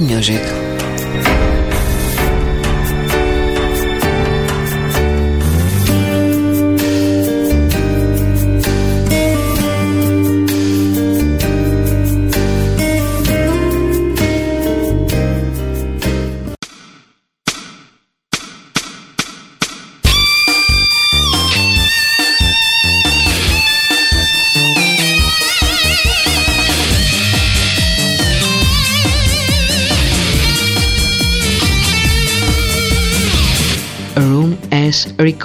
music.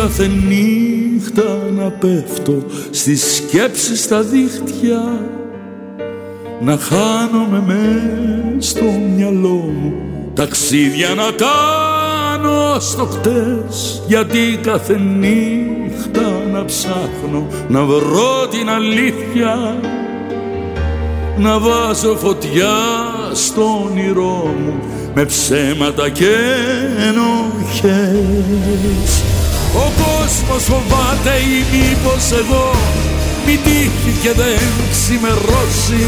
κάθε νύχτα να πέφτω στις σκέψεις στα δίχτυα. Να χάνομαι μες στο μυαλό μου ταξίδια να κάνω στο χτες. Γιατί κάθε νύχτα να ψάχνω να βρω την αλήθεια. Να βάζω φωτιά στο όνειρό μου με ψέματα και ενοχές Ο κόσμος φοβάται ή μήπως εγώ μη τύχει και δεν ξημερώσει.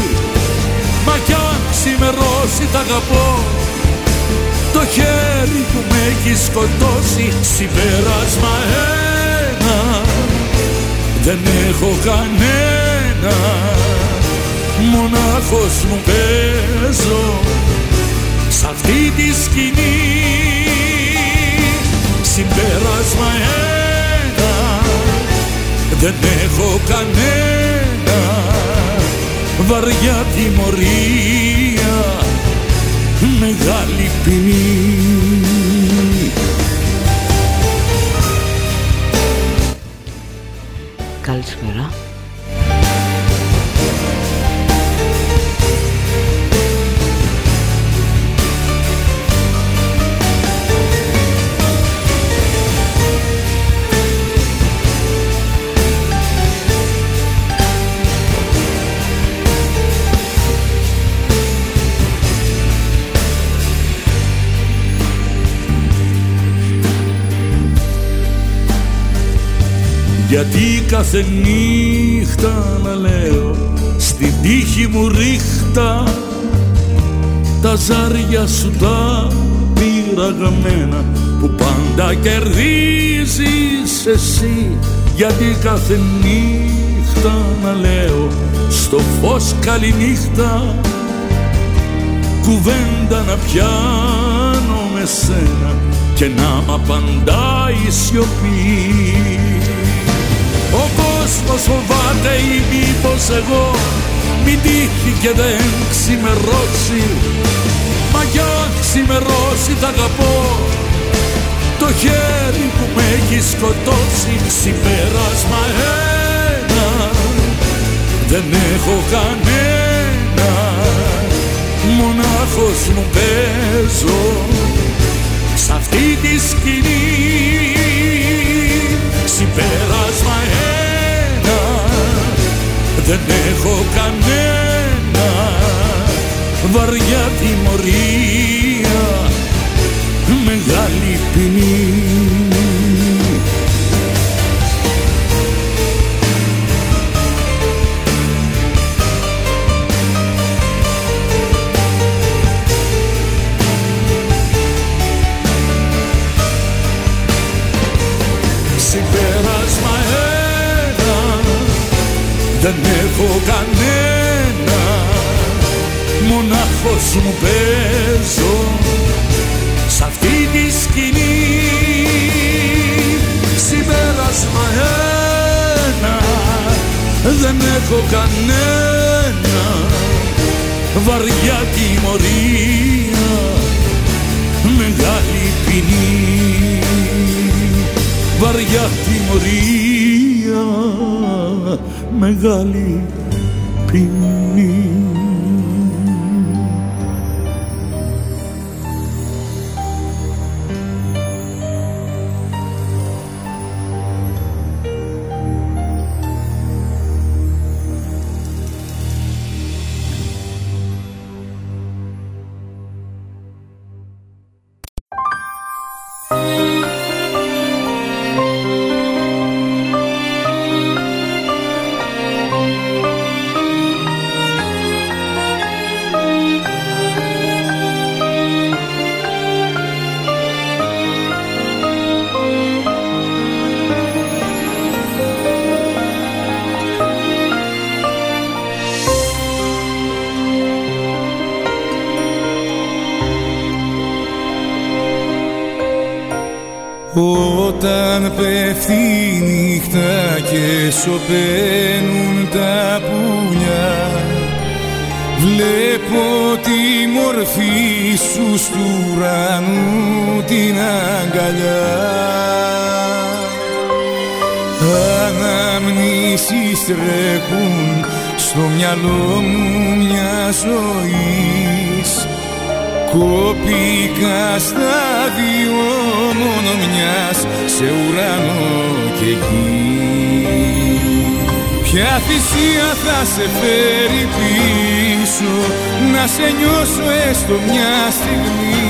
Μα κι αν ξημερώσει τα αγαπώ. Το χέρι που με έχει σκοτώσει. Συμπέρασμα ένα δεν έχω κανένα. Μονάχος μου παίζω. Σ' αυτή τη σκηνή συμπέρασμα ένα. Δεν έχω κανένα. Βαριά τιμωρία. Μεγάλη ποινή. Καλησπέρα. Γιατί κάθε νύχτα να λέω Στην τύχη μου ρίχτα Τα ζάρια σου τα πειραγμένα Που πάντα κερδίζεις εσύ Γιατί κάθε νύχτα να λέω Στο φως καληνύχτα Κουβέντα να πιάνω με σένα Και να μ' απαντάει η σιωπή ο κόσμος φοβάται ή μήπως εγώ Μην τύχει και δεν ξημερώσει Μα για ξημερώσει τα αγαπώ. Το χέρι που με έχει σκοτώσει Συμπέρασμα ένα. Δεν έχω κανένα. Μονάχος μου παίζω Σ' αυτή τη σκηνή. Συμπέρασμα ένα δεν έχω κανένα βαριά τιμωρία. Μεγάλη ποινή δεν έχω κανένα. Μονάχος μου παίζω σ' αυτή τη σκηνή. Συμπέρασμα ένα. Δεν έχω κανένα. Βαριά τιμωρία. Μεγάλη ποινή. Βαριά τιμωρία μεγάλη ποινή Όταν πέφτει η νύχτα και σωπαίνουν τα πουλιά Βλέπω τη μορφή σου στου ουρανού την αγκαλιά. Αναμνήσεις τρέχουν στο μυαλό μου μια ζωής. Κόπηκα στα δυο μόνο μιας σε ουρανό και γη. Ποια θυσία θα σε φέρει πίσω να σε νιώσω έστω μια στιγμή.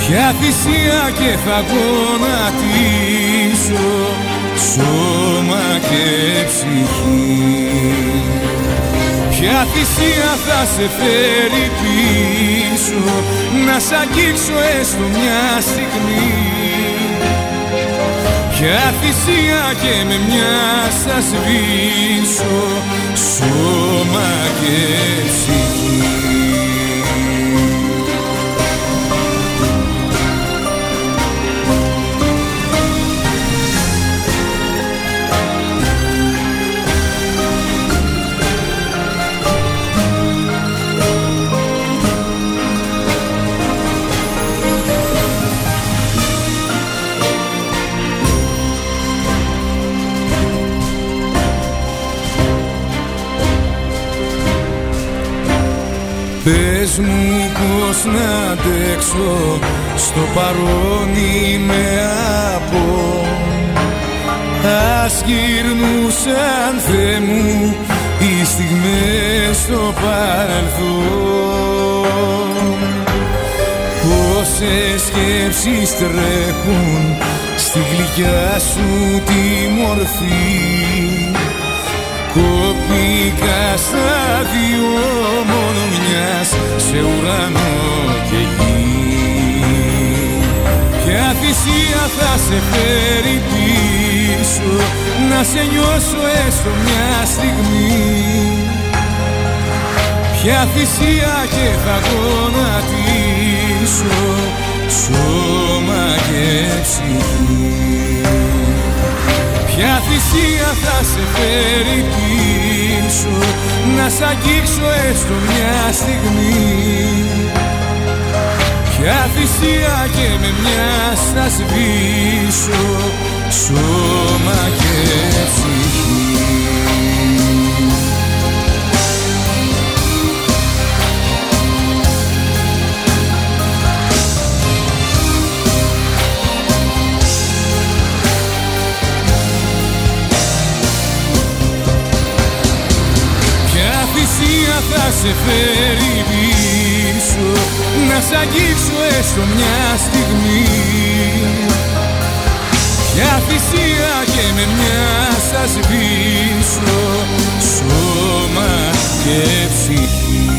Ποια θυσία και θα γονατίσω σώμα και ψυχή Ποια θυσία θα σε φέρει πίσω Να σ' αγγίξω έστω μια στιγμή. Ποια θυσία και με μια σα σβήσω Σώμα και ψυχή Πες μου πως να αντέξω Στο παρόν είμαι από. Ας γυρνούσαν Θεέ μου Οι στιγμές στο παρελθόν. Πόσες σκέψεις τρέχουν Στη γλυκιά σου τη μορφή Κόπηκα στα δυο μόνο μιας σε ουρανό και γη. Ποια θυσία θα σε φέρει πίσω να σε νιώσω έστω μια στιγμή. Ποια θυσία και θα γονατίσω σώμα και ψυχή. Ποια θυσία θα σε φέρει πίσω Να σ' αγγίξω έστω μια στιγμή. Ποια θυσία και με μια θα σβήσω Σώμα και ψυχή σε φέρει πίσω Να σ' αγγίξω έστω μια στιγμή. Ποια θυσία και με μια θα σβήσω Σώμα και ψυχή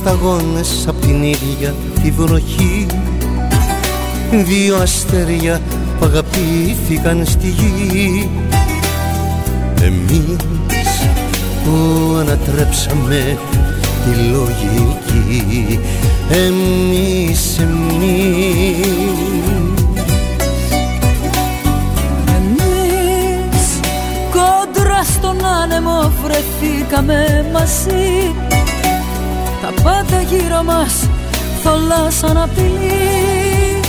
σταγόνες απ' την ίδια τη βροχή. Δύο αστέρια που αγαπήθηκαν στη γη. Εμείς που ανατρέψαμε τη λογική. Εμείς, εμείς. Εμείς κόντρα στον άνεμο βρεθήκαμε μαζί. τα πάντα γύρω μας θολάς σαν απειλή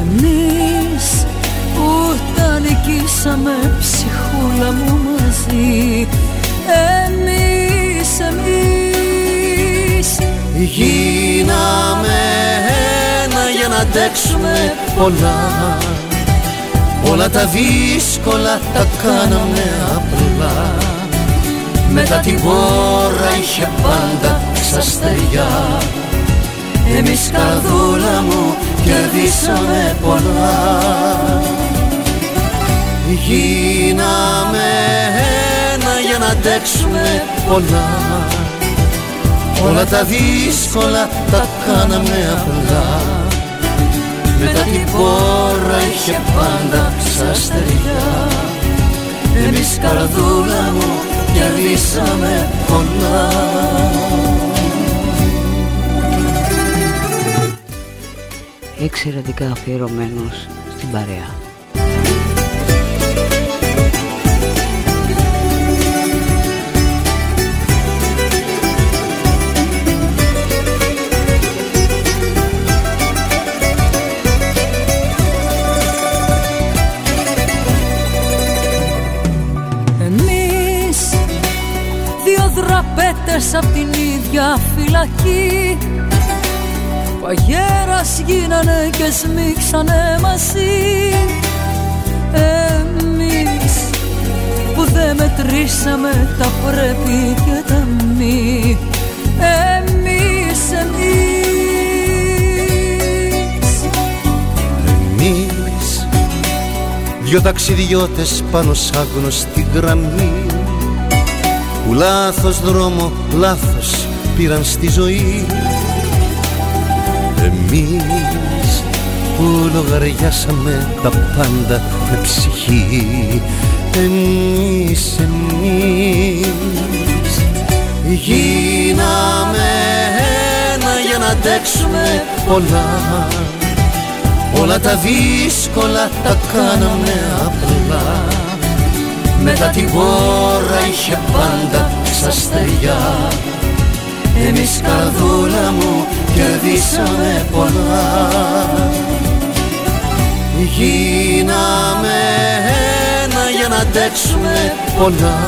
Εμείς που τα νικήσαμε ψυχούλα μου μαζί. Εμείς, εμείς. Γίναμε ένα για να αντέξουμε πολλά. Όλα τα δύσκολα τα κάναμε απλά. Μετά την πόρα είχε πάντα στα στεριά Εμείς καρδούλα μου κερδίσαμε πολλά. Γίναμε ένα για να αντέξουμε πολλά. Όλα τα δύσκολα τα κάναμε απλά. Μετά την πόρα είχε πάντα στα στεριά Εμείς καρδούλα μου κερδίσαμε πολλά εξαιρετικά αφιερωμένος στην παρέα. Εμείς δύο δραπέτες απ' την ίδια φυλακή Αγέρας γίνανε και σμίξανε μαζί. Εμείς που δεν μετρήσαμε τα πρέπει και τα μη. Εμείς, εμείς. Εμείς. Δυο ταξιδιώτες πάνω σ' άγνωστη γραμμή. Που λάθος δρόμο, λάθος πήραν στη ζωή. Εμείς που λογαριάσαμε τα πάντα με ψυχή. Εμείς, εμείς Γίναμε ένα για να αντέξουμε πολλά. Όλα τα δύσκολα τα κάναμε απλά. Μετά την πόρα είχε πάντα ξαστεριά Εμείς καρδούλα μου κερδίσαμε πολλά. Γίναμε ένα για να αντέξουμε πολλά.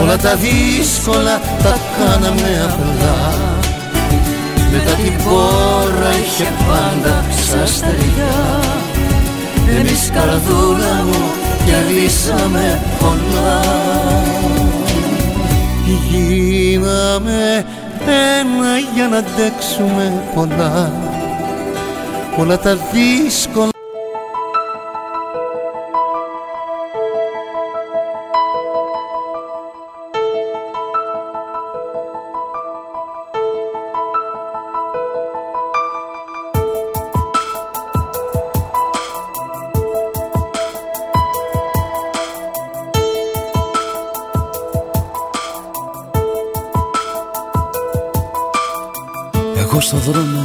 Όλα τα δύσκολα τα κάναμε απλά. Μετά την πόρα είχε πάντα ξαστεριά Εμείς καρδούλα μου κερδίσαμε πολλά. Γίναμε ένα για να αντέξουμε πολλά. Όλα τα δύσκολα στο δρόμο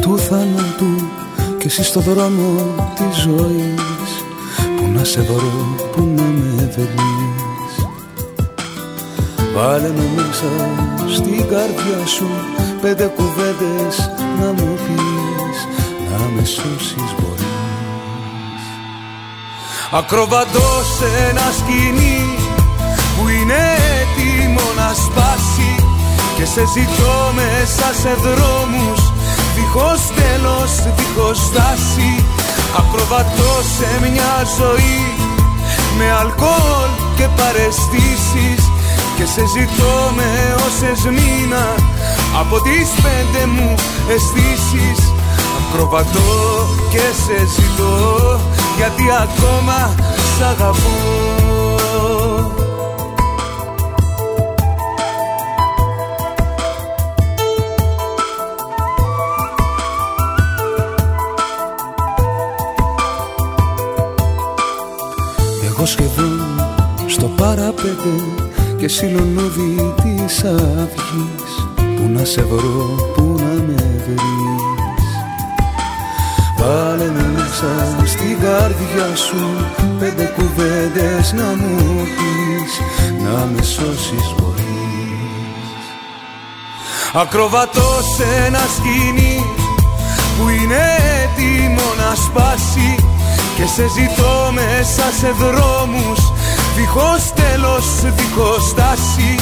του θάνατου και εσύ στο δρόμο της ζωής. Που να σε βρω, που να με βρεις Βάλε με μέσα στην καρδιά σου πέντε κουβέντες να μου πεις. Να με σώσεις μπορείς. Ακροβατώ σε ένα σκηνή σε ζητώ μέσα σε δρόμους. Δίχως τέλος, δίχως στάση. Ακροβατώ σε μια ζωή. Με αλκοόλ και παρεστήσεις. Και σε ζητώ με όσες μήνα. Από τις πέντε μου αισθήσεις. Ακροβατώ και σε ζητώ. Γιατί ακόμα σ' αγαπώ σχεδόν στο παραπέντε και συλλονούδι της αυγής Πού να σε βρω, πού να με βρεις. Βάλε με μέσα στην καρδιά σου Πέντε κουβέντες να μου πεις. Να με σώσεις μπορείς. Ακροβατώ σε ένας σκηνής Που είναι έτοιμο να σπάσει και σε ζητώ μέσα σε δρόμους Δίχως τέλος, δίχως στάση.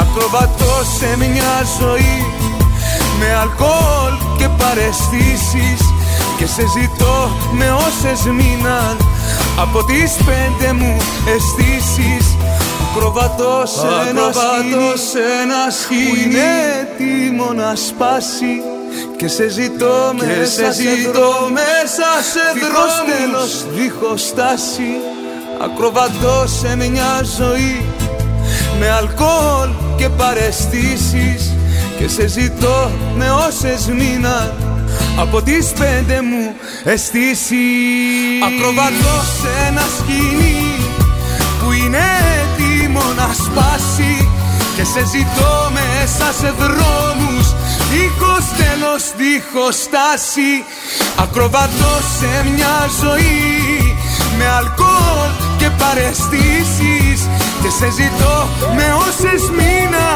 Ακροβατώ σε μια ζωή Με αλκοόλ και παρεστήσεις. Και σε ζητώ με όσες μείναν Από τις πέντε μου αισθήσεις. Ακροβατώ σε ένα σκηνή, σε ένα σκηνή Που είναι έτοιμο να σπάσει και σε ζητώ και μέσα σε ζητώ μέσα σε δρόμους. τέλος, δίχως στάση. Ακροβατώ σε μια ζωή Με αλκοόλ και παρεστήσεις. Και σε ζητώ με όσες μήνα Από τις πέντε μου αισθήσεις. Ακροβατώ σε ένα σκηνή Που είναι έτοιμο να σπάσει. Και σε ζητώ μέσα σε δρόμους Δίχως τέλος, δίχως στάση. Ακροβατώ σε μια ζωή. Με αλκοόλ και παρεστήσεις. Και σε ζητώ με όσες μήνα.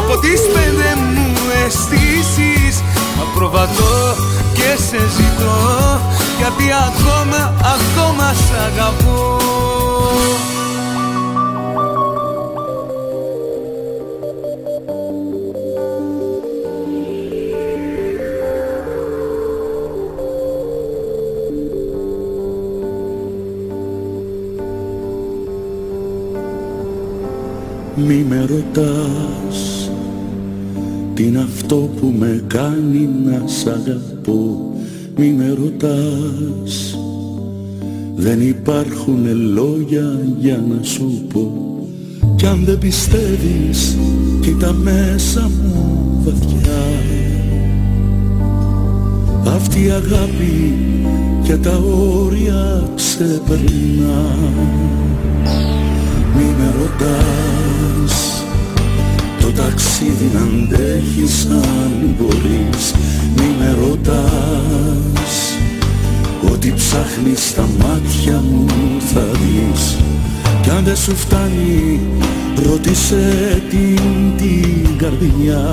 Από τις πέντε μου αισθήσεις. Ακροβατώ και σε ζητώ. Γιατί ακόμα, ακόμα σ' αγαπώ Μη με ρωτάς Τι είναι αυτό που με κάνει να σ' αγαπώ. Μη με ρωτάς. Δεν υπάρχουν λόγια για να σου πω. Κι αν δεν πιστεύεις κοίτα μέσα μου βαθιά. Αυτή η αγάπη και τα όρια ξεπερνά. Μη με ρωτάς το ταξίδι να αντέχεις αν μπορείς. Μη με ρωτάς. Ό,τι ψάχνεις στα μάτια μου θα δεις. Κι αν δεν σου φτάνει ρώτησε την την καρδιά.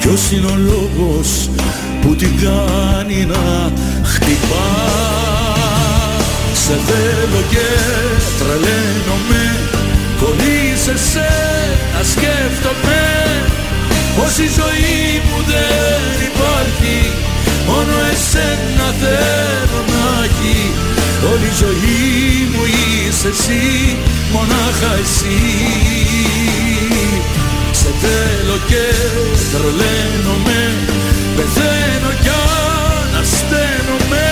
Ποιος είναι ο λόγος που την κάνει να χτυπά; Σε θέλω και τρελαίνομαι Χωρίς εσένα σκέφτομαι Πως η ζωή μου δεν υπάρχει Μόνο εσένα θέλω να έχει. Όλη η ζωή μου είσαι εσύ Μονάχα εσύ. Σε θέλω και τρελαίνομαι Πεθαίνω κι ανασταίνομαι.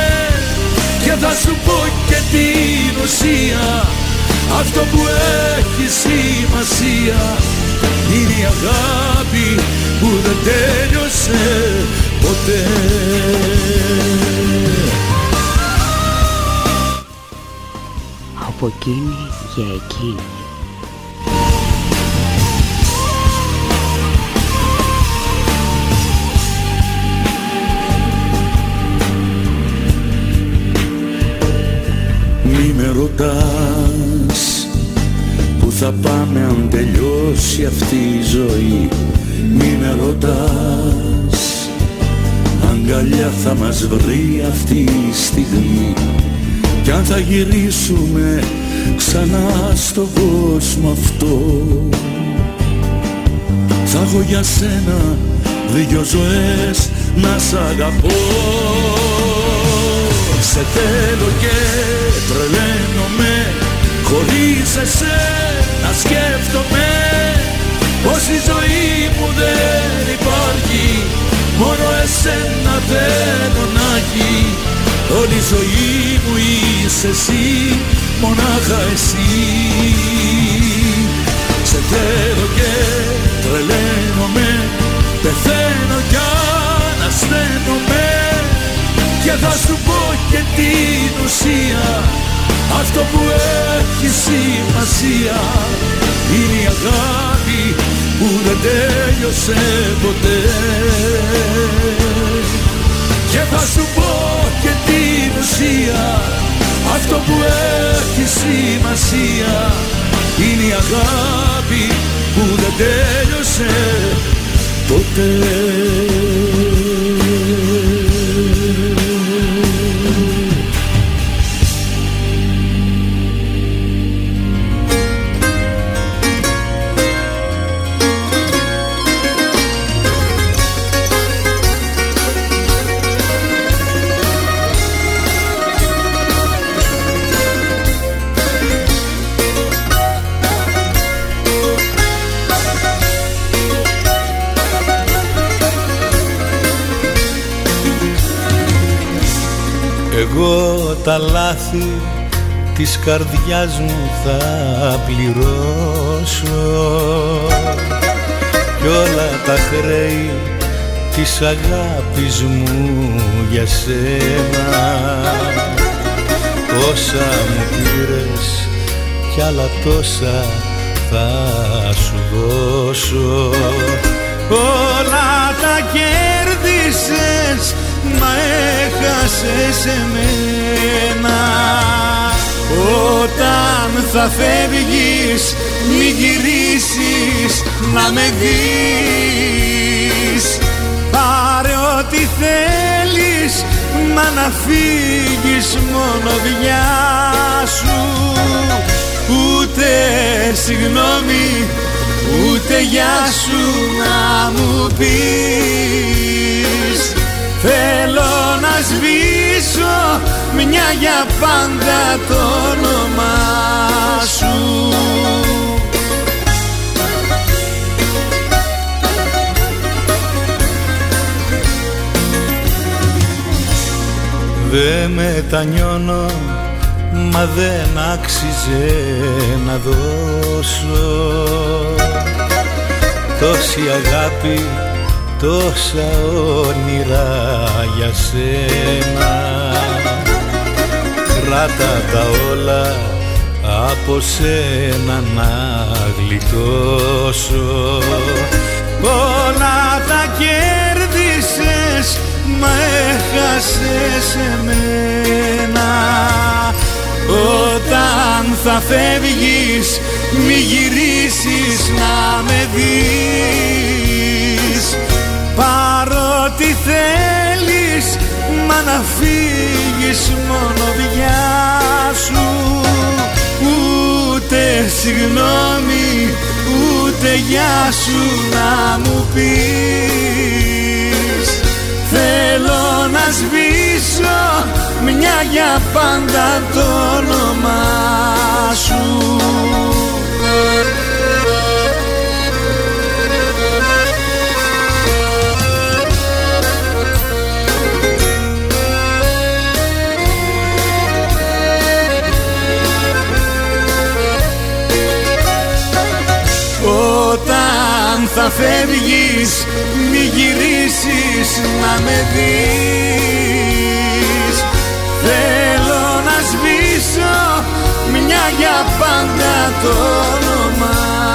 Και θα σου πω και την ουσία Αυτό που έχει σημασία Είναι η αγάπη που δεν τέλειωσε ποτέ. Από εκείνη για εκείνη. Μη με ρωτάς Που θα πάμε αν τελειώσει αυτή η ζωή. Μη με ρωτάς αγκαλιά θα μας βρει αυτή η στιγμή. Κι αν θα γυρίσουμε ξανά στον κόσμο αυτό. Θα έχω για σένα δυο ζωές να σ' αγαπώ. Σε θέλω και τρελαίνομαι χωρίς εσένα σκέφτομαι πως η ζωή μου δεν υπάρχει. Μόνο εσένα θέλω να έχει. Όλη η ζωή μου είσαι εσύ Μονάχα εσύ. Σε θέλω και τρελαίνομαι Πεθαίνω κι ανασταίνομαι. Και θα σου πω και την ουσία Αυτό που έχεις σημασία Είναι η αγάπη που δεν τέλειωσε ποτέ. Και θα σου πω και την ουσία αυτό που έχει σημασία. Είναι η αγάπη που δεν τέλειωσε ποτέ τα λάθη της καρδιάς μου θα πληρώσω. Κι όλα τα χρέη της αγάπης μου για σένα. Όσα μου πήρες κι άλλα τόσα θα σου δώσω. Όλα τα κέρδισες μα έχασες εμένα. Όταν θα φεύγεις μη γυρίσεις να με δεις. Πάρε ό,τι θέλεις μα να φύγεις μόνο διά σου. Ούτε συγγνώμη ούτε γεια σου να μου πεις Θέλω να σβήσω μια για πάντα το όνομά σου. Δε μετανιώνω μα δεν άξιζε να δώσω Τόση αγάπη, τόσα όνειρα για σένα. Κράτα τα όλα από σένα να γλιτώσω Όλα τα κέρδισες μα έχασες εμένα. Όταν θα φεύγεις μη γυρίσεις να με δεις Παρότι θέλεις μα να φύγεις μόνο διά σου. Ούτε συγγνώμη ούτε γεια σου να μου πεις. Θέλω να σβήσω μια για πάντα το όνομά σου Όταν θα φεύγεις μη γυρίσεις να με δεις. Θέλω να σβήσω μια για πάντα το όνομά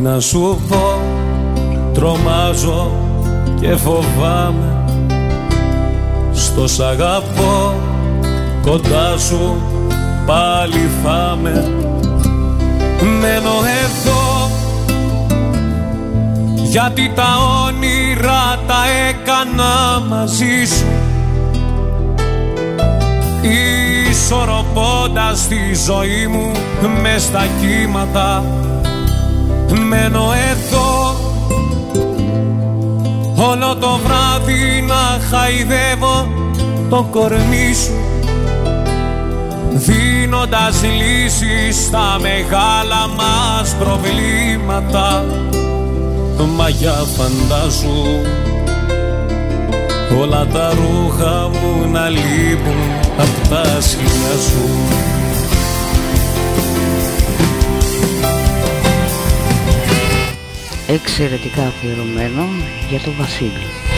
Τι να σου πω, τρομάζω και φοβάμαι. Στο σ' αγαπώ, κοντά σου πάλι θα με Μένω εδώ γιατί τα όνειρα τα έκανα μαζί σου. Ισορροπώντας τη ζωή μου μες στα κύματα Μένω εδώ Όλο το βράδυ να χαϊδεύω το κορμί σου Δίνοντας λύσεις στα μεγάλα μας προβλήματα. Μα για φαντάζου Όλα τα ρούχα μου να λείπουν απ' τα σιλιά σου Εξαιρετικά αφιερωμένο για τον Βασίλη.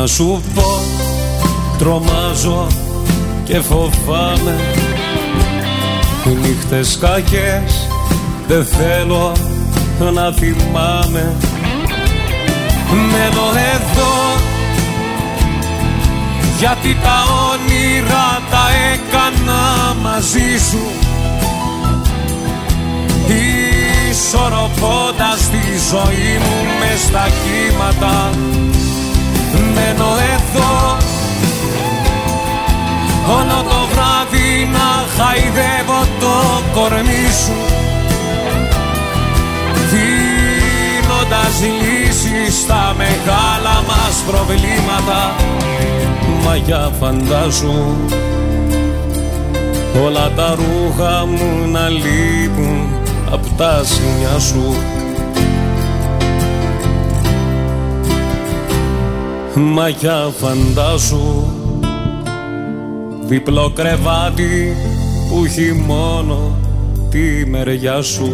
Να σου πω, τρομάζω και φοβάμαι. Νύχτες κακές δεν θέλω να θυμάμαι. Μένω εδώ γιατί τα όνειρα τα έκανα μαζί σου. Ισορροπώντας τη ζωή μου μες στα κύματα Μένω εδώ. Όλο το βράδυ να χαϊδεύω το κορμί σου. Δίνοντας λύσεις στα μεγάλα μας προβλήματα. Μα για φαντάζου Όλα τα ρούχα μου να λείπουν απ' τα σινιά σου Μα για φαντάσου διπλό κρεβάτι που έχει μόνο τη μεριά σου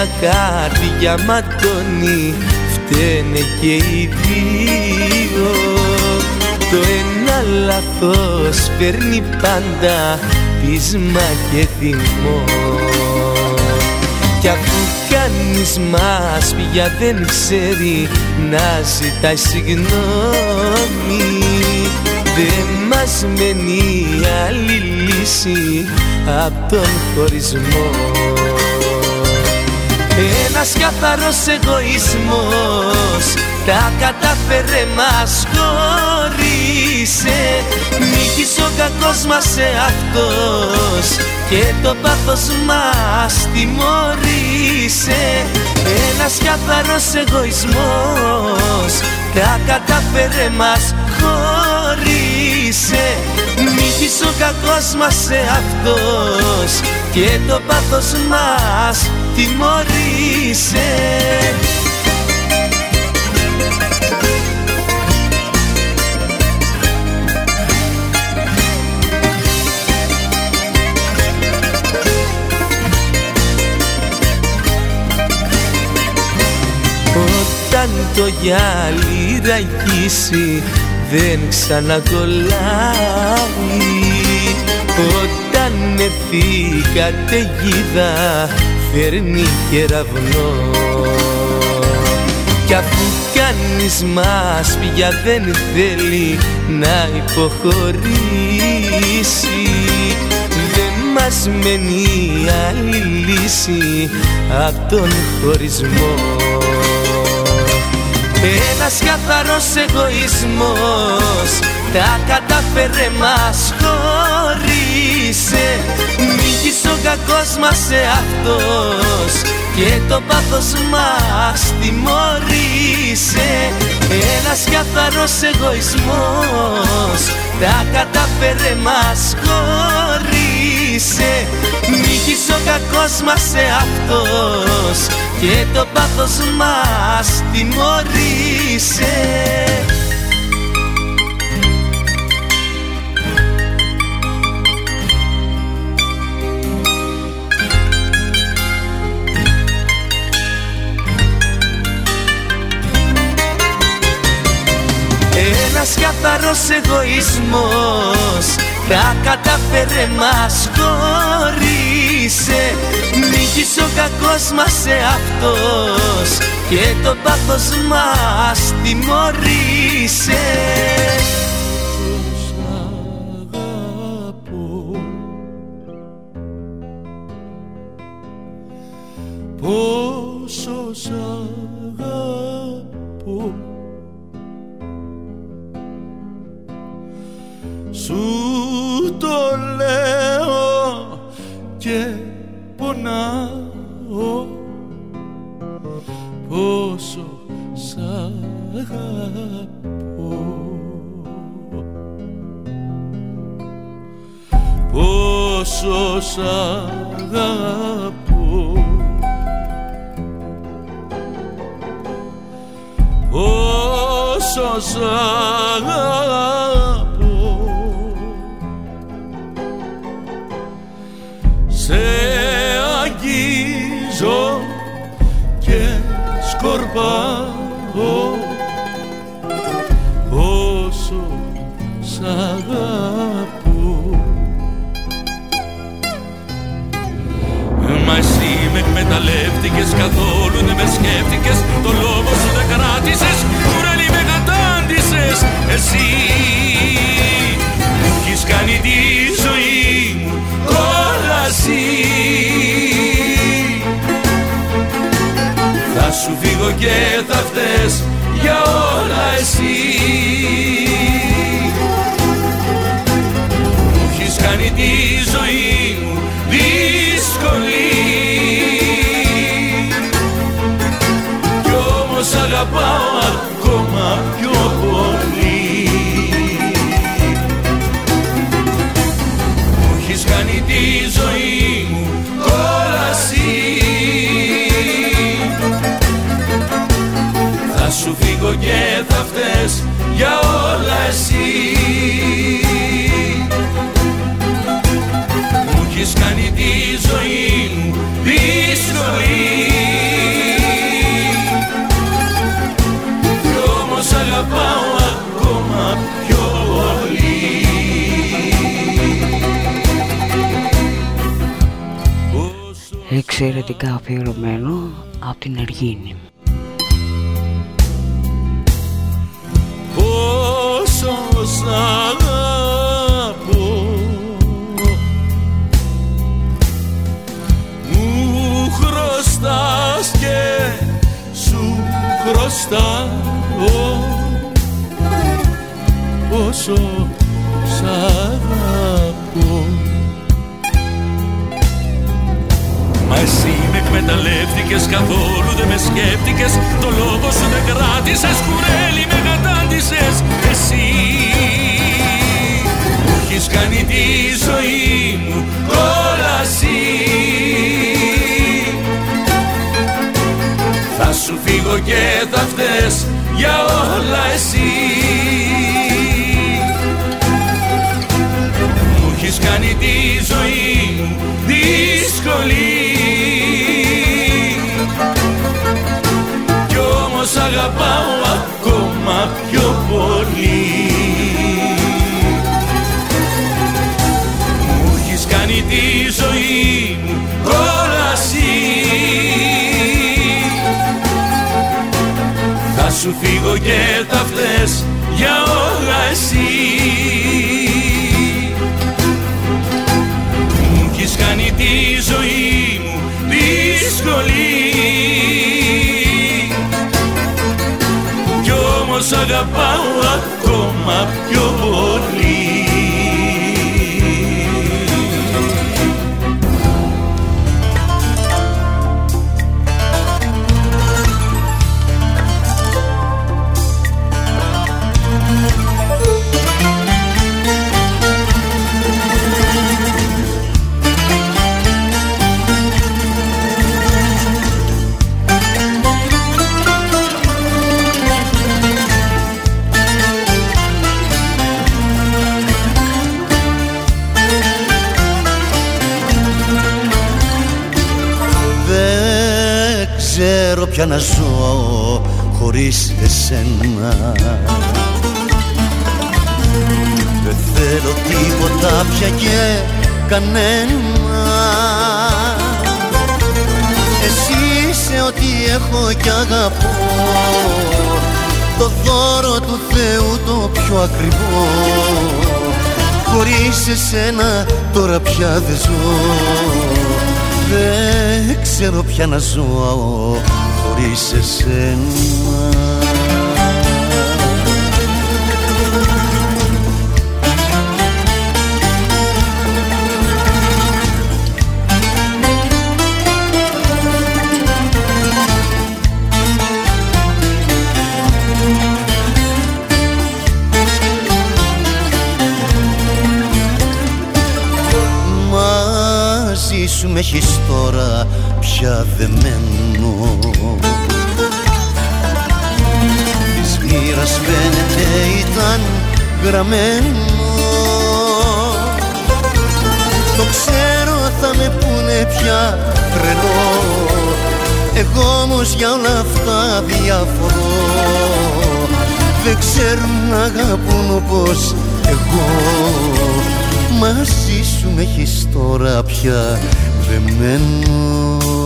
μια καρδιά ματώνει. Φταίνε και οι δύο. Το ένα λάθος παίρνει πάντα πείσμα και θυμός. Κι αφού κανείς μας πια δεν ξέρει να ζητάει συγγνώμη Δεν μας μένει άλλη λύση απ' τον χωρισμό ένας καθαρός εγωισμός τα κατάφερε μας χωρίσε Νίκης ο κακός μας σε αυτός και το πάθος μας τιμωρήσε Ένας καθαρός εγωισμός τα κατάφερε μας χωρίσε Νίκης ο κακός μας σε αυτός και το πάθος μας τιμωρήσε Όταν το γυάλι ραγίσει δεν ξανακολλάει. Όταν με καταιγίδα φέρνει κεραυνό. Κι αφού κανείς μας πια δεν θέλει να υποχωρήσει δεν μας μένει άλλη λύση απ' τον χωρισμό. Ένας καθαρός εγωισμός τα κατάφερε μας χωρίσε Μίγης ο κακός μας σε αυτός και το πάθος μας τιμωρήσε Ένας καθαρός εγωισμός τα κατάφερε μας χωρίσε Μίγης ο κακός μας σε αυτός και το πάθος μας τιμωρήσε Ένας καθαρός εγωισμός. Τα κατάφερε μας χωρίσε Νίκης ο κακός μας σε αυτός. Και το πάθος μας τιμωρήσε και θα φταίς για όλα εσύ. Μου έχεις κάνει τη ζωή μου δύσκολη. Κι όμως αγαπάω ακόμα πιο και θα φταίς για όλα εσύ. Μου έχεις κάνει τη ζωή μου δύσκολη. Κι όμως αγαπάω ακόμα πιο πολύ. Εξαιρετικά αφιερωμένο από την Αργίνη. Σ' αγαπώ. Μου χρωστάς και σου χρωστάω. Πόσο σ' αγαπώ. Μα εσύ με εκμεταλλεύτηκες καθόλου δεν με σκέφτηκες. Το λόγο σου δεν κράτησες κουρέλι με κατάντησες. Εσύ μου έχεις κάνει τη ζωή μου κόλαση. Θα σου φύγω και θα φταίς για όλα εσύ. Μου έχεις κάνει τη ζωή μου δύσκολη. Κι όμως αγαπάω σου φύγω και τα φταίς για όλα εσύ. Μου έχεις κάνει τη ζωή μου δύσκολη. Κι όμως αγαπάω ακόμα πιο πολύ πια να ζω χωρίς εσένα. Δεν θέλω τίποτα πια και κανένα. Εσύ είσαι ό,τι έχω κι αγαπώ. Το δώρο του Θεού το πιο ακριβό. Χωρίς εσένα τώρα πια δεν ζω. Δεν ξέρω πια να ζω χωρίς εσένα. Μαζί σου με έχεις τώρα πια δεμένο μοίρας φαίνεται ήταν γραμμένο. Το ξέρω θα με πούνε πια τρελό. Εγώ όμως για όλα αυτά διαφορώ Δεν ξέρουν να αγαπούν όπως εγώ. Μαζί σου με έχεις τώρα πια δεμένο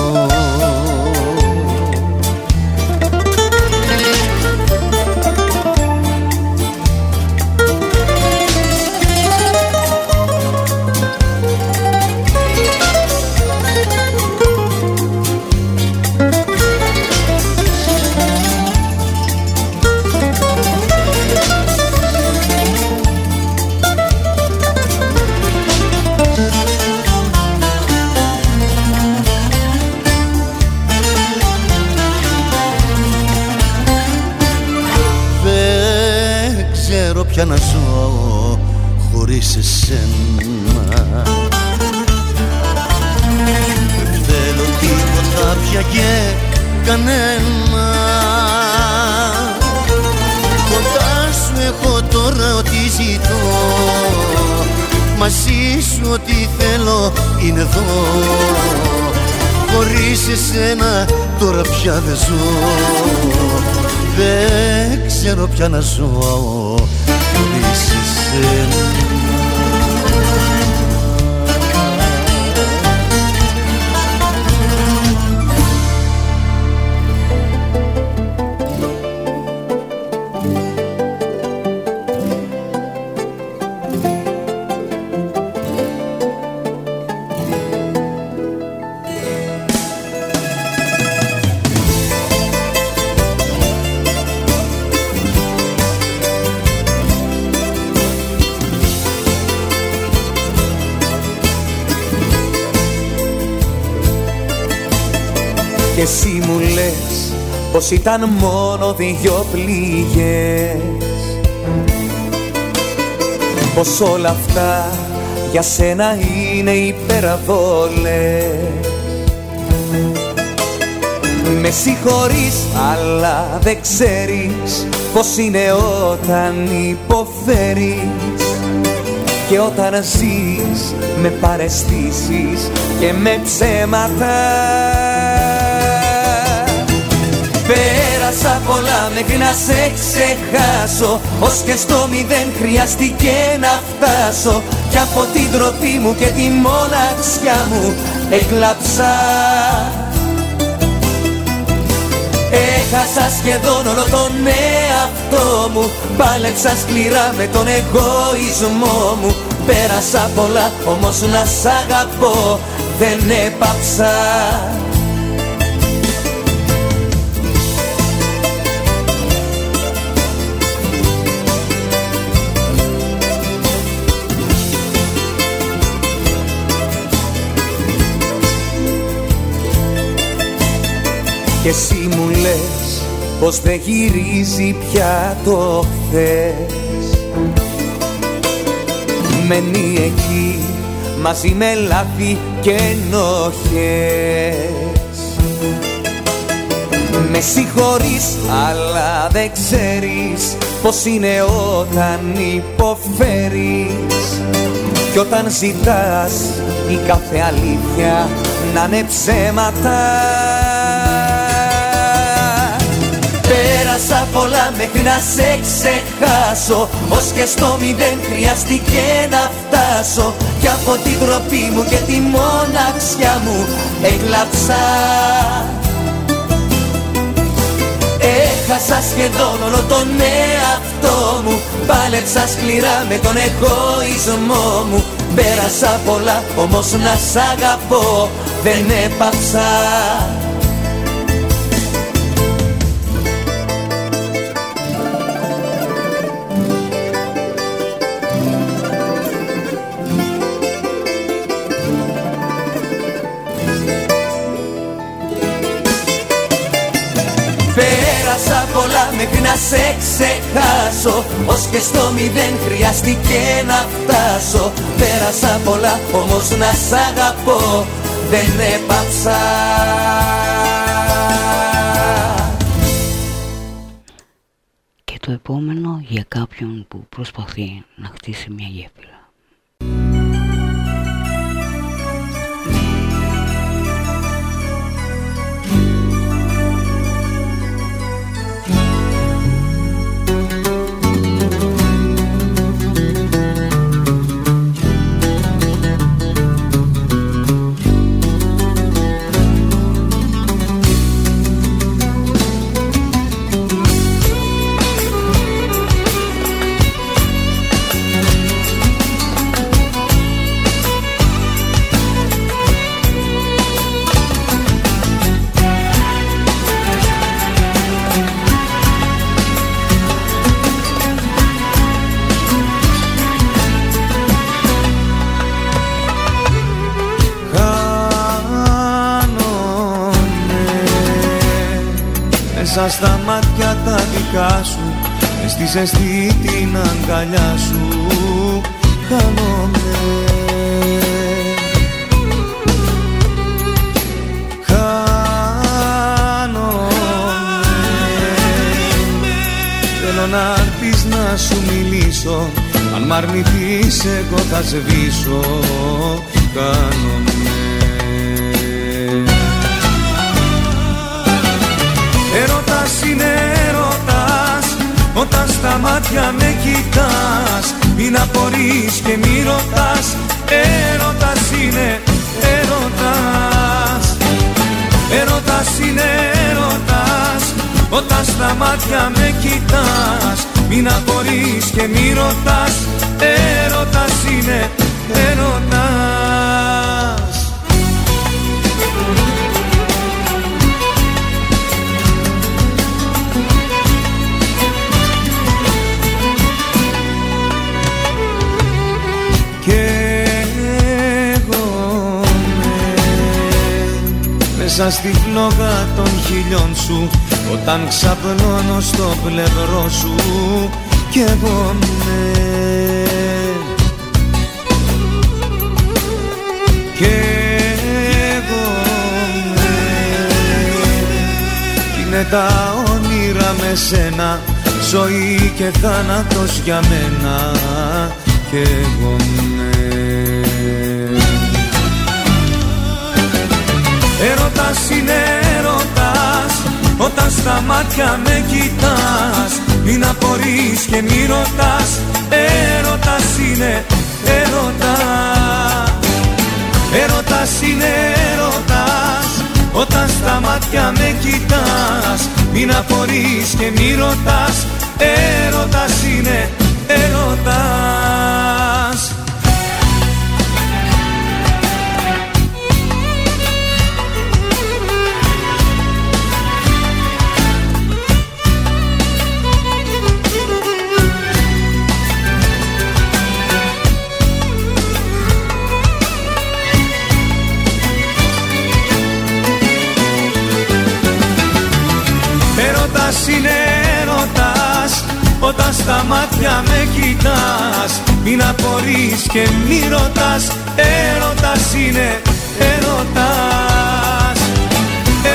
κανένα. Κοντά σου έχω τώρα ό,τι ζητώ. Μαζί σου ό,τι θέλω είναι εδώ. Χωρίς εσένα τώρα πια δεν ζω. Δεν ξέρω πια να ζω. Χωρίς εσένα πως ήταν μόνο δυο πληγές. Πως όλα αυτά για σένα είναι υπεραβόλες Με συγχωρείς αλλά δεν ξέρεις πως είναι όταν υποφέρεις. Και όταν ζεις με παρεστήσεις και με ψέματα Πέρασα πολλά μέχρι να σε ξεχάσω Ως και στο μηδέν χρειάστηκε να φτάσω. Κι από την τροπή μου και τη μοναξιά μου έκλαψα. Έχασα Έχασα σχεδόν όλο τον εαυτό μου Πάλεψα σκληρά με τον εγωισμό μου. Πέρασα πολλά όμως να σ' αγαπώ δεν έπαψα Και εσύ μου λες πως δεν γυρίζει πια το χθες. Μένει εκεί μαζί με λάθη και ενοχές. Με συγχωρείς αλλά δεν ξέρεις πως είναι όταν υποφέρεις. Κι όταν ζητάς η κάθε αλήθεια να είναι ψέματα Πέρασα πολλά μέχρι να σε ξεχάσω. Ως και στο μηδέν χρειάστηκε να φτάσω. Κι από την τροπή μου και τη μοναξιά μου έκλαψα. Έχασα σχεδόν όλο τον εαυτό μου. Πάλεψα σκληρά με τον εγωισμό μου. Πέρασα πολλά όμως να σ' αγαπώ. Δεν έπαψα μέχρι να σε ξεχάσω. Ως και στο μηδέν χρειάστηκε να φτάσω. Πέρασα πολλά όμως να σ' αγαπώ. Δεν έπαψα. Και το επόμενο για κάποιον που προσπαθεί να χτίσει μια γέφυρα ζεστή την αγκαλιά σου Χάνομαι. Χάνομαι. Θέλω να έρθεις να σου μιλήσω Αν μ' αρνηθείς εγώ θα σβήσω Χάνομαι μάτια με κοιτάς Μην απορείς και μη ρωτάς. Έρωτας είναι έρωτας. Έρωτας είναι έρωτας. Όταν στα μάτια με κοιτάς Μην απορείς και μη ρωτάς μέσα στη φλόγα των χιλιών σου Όταν ξαπλώνω στο πλευρό σου κι εγώ ναι Κι εγώ ναι Είναι τα όνειρα με σένα Ζωή και θάνατος για μένα. Κι εγώ ναι Έρωτας είναι έρωτας Όταν στα μάτια με κοιτάς Μην απορείς και μη ρωτάς. Έρωτας είναι έρωτας Έρωτας είναι έρωτας Όταν στα μάτια με κοιτάς Μην απορείς και μη ρωτάς. Έρωτας είναι έρωτας Έρωτας είναι έρωτας όταν στα μάτια με κοιτάς Μην απορείς και μη ρωτάς Έρωτας είναι έρωτας.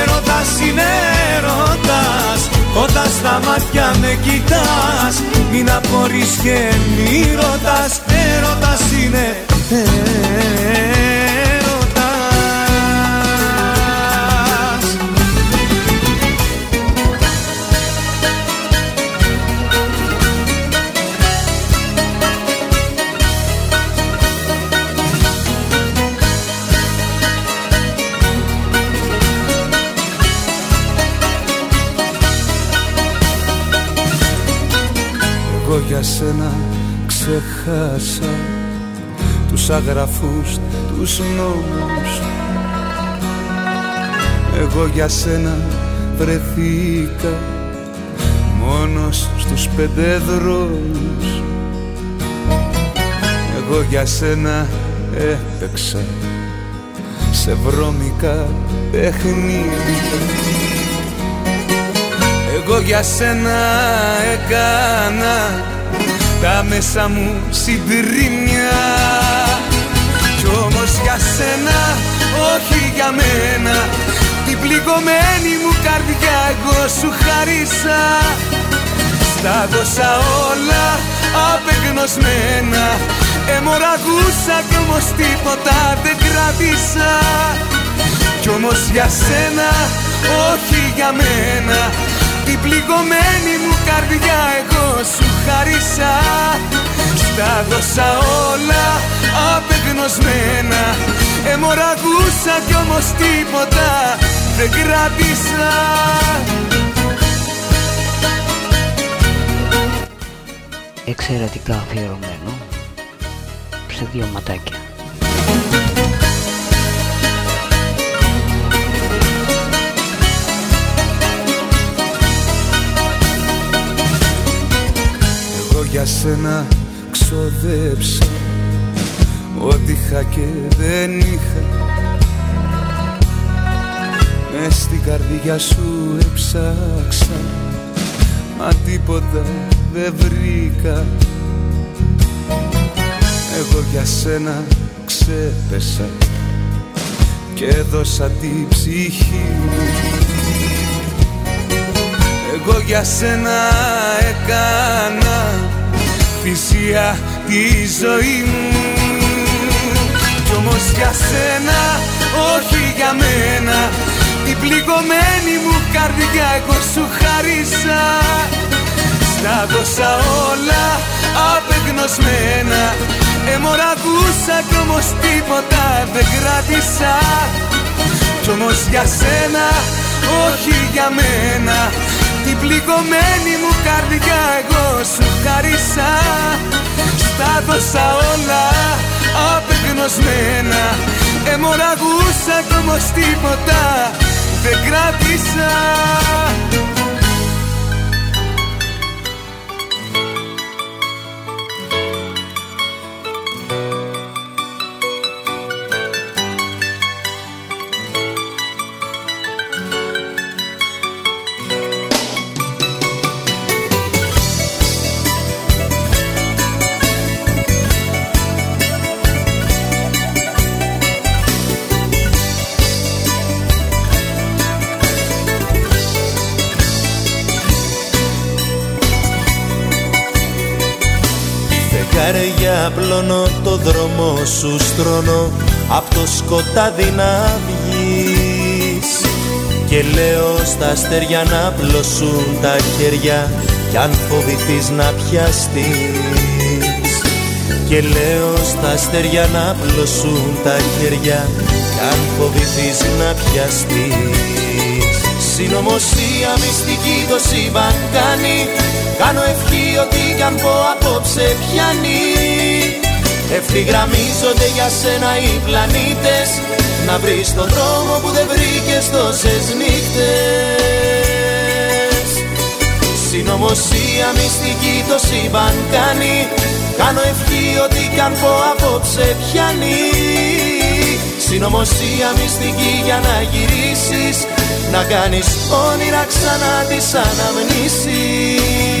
Έρωτας είναι έρωτας Όταν στα μάτια με κοιτάς Μην απορείς και μη ρωτάς Έρωτας είναι έρωτας για σένα ξεχάσα τους αγραφούς, τους νόμους. Εγώ για σένα βρεθήκα μόνος στους πέντε δρόμους. Εγώ για σένα έπαιξα σε βρώμικα παιχνίδια. Εγώ για σένα έκανα τα μέσα μου συντρίμια. Κι όμως για σένα, όχι για μένα. Την πληγωμένη μου καρδιά εγώ σου χαρίσα Στα δώσα όλα απεγνωσμένα. Εμοραγούσα κι όμως τίποτα δεν κράτησα Κι όμως για σένα, όχι για μένα την πληγωμένη μου καρδιά εγώ σου χαρίσα Στα δώσα όλα απεγνωσμένα. Εμοραγούσα κι όμως τίποτα δεν κράτησα. Εξαιρετικά αφιερωμένο. Σε δύο ματάκια για σένα ξοδέψα. Ό,τι είχα και δεν είχα. Μες στην καρδιά σου έψαξα. Μα τίποτα δεν βρήκα. Εγώ για σένα ξέπεσα. Και έδωσα την ψυχή μου. Εγώ για σένα έκανα θυσία τη ζωή μου. Κι όμως για σένα, όχι για μένα Την πληγωμένη μου καρδιά εγώ σου χαρίσα Στα δώσα όλα απεγνωσμένα Εμοραγούσα κι όμως τίποτα δεν κράτησα. Κι όμως για σένα, όχι για μένα την πληγωμένη μου καρδιά εγώ σου χαρίσα Στα δώσα όλα απεγνωσμένα. Εμοραγούσα κι όμως τίποτα δεν κράτησα απλώνω το δρόμο σου στρώνω Απ' το σκοτάδι να βγεις. Και λέω στα αστέρια να πλωσούν τα χέρια Κι αν φοβηθείς να πιαστείς. Και λέω στα αστέρια να πλωσούν τα χέρια Κι αν φοβηθείς να πιαστείς. Συνομωσία μυστική το σύμπαν κάνει. Κάνω ευχή ότι κι αν πω απόψε πιάνει Ευθυγραμμίζονται για σένα οι πλανήτες. Να βρεις τον δρόμο που δεν βρήκες τόσες νύχτες. Συνομωσία μυστική το σύμπαν κάνει. Κάνω ευχή ότι κι αν πω απόψε πιάνει. Συνομωσία μυστική για να γυρίσεις. Να κάνεις όνειρα ξανά τις αναμνήσεις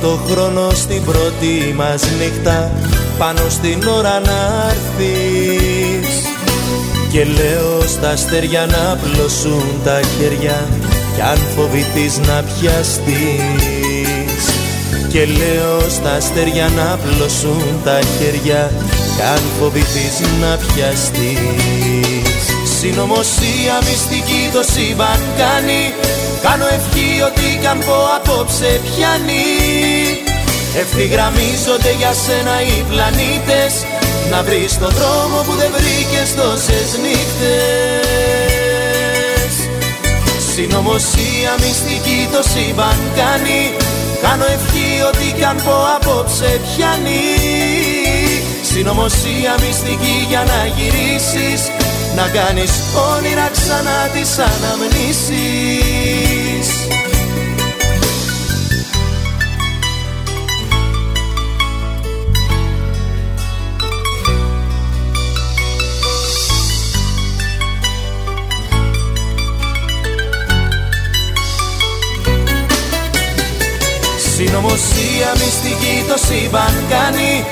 το χρόνο στην πρώτη μας νύχτα Πάνω στην ώρα να έρθεις. Και λέω στα αστέρια να πλωσούν τα χέρια Κι αν φοβηθείς να πιαστείς. Και λέω στα αστέρια να πλωσούν τα χέρια Κι αν φοβηθείς να πιαστείς Συνομωσία μυστική το σύμπαν κάνει. Κάνω ευχή ότι κι αν πω απόψε πιάνει. Ευθυγραμμίζονται για σένα οι πλανήτες. Να βρεις τον δρόμο που δεν βρήκες τόσες νύχτες. Συνομωσία μυστική το σύμπαν κάνει. Κάνω ευχή ότι κι αν πω απόψε πιάνει. Συνομωσία μυστική για να γυρίσεις Να κάνεις όνειρα ξανά τις αναμνήσεις. Συνομωσία μυστική το σύμπαν κάνει.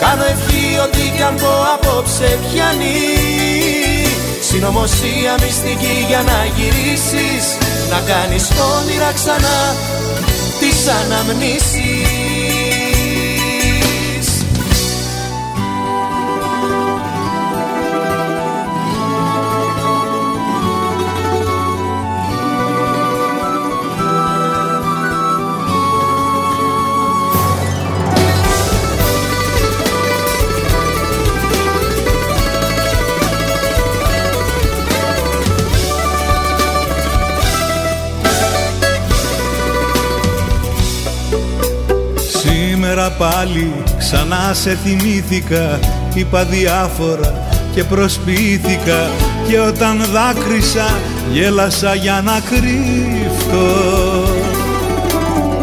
Κάνω ευχή ότι κι αν πω απόψε πιάνει Συνομωσία μυστική για να γυρίσεις Να κάνεις όνειρα ξανά τις αναμνήσεις Σήμερα πάλι ξανά σε θυμήθηκα. Είπα διάφορα και προσποιήθηκα Και όταν δάκρυσα γέλασα για να κρύφτω.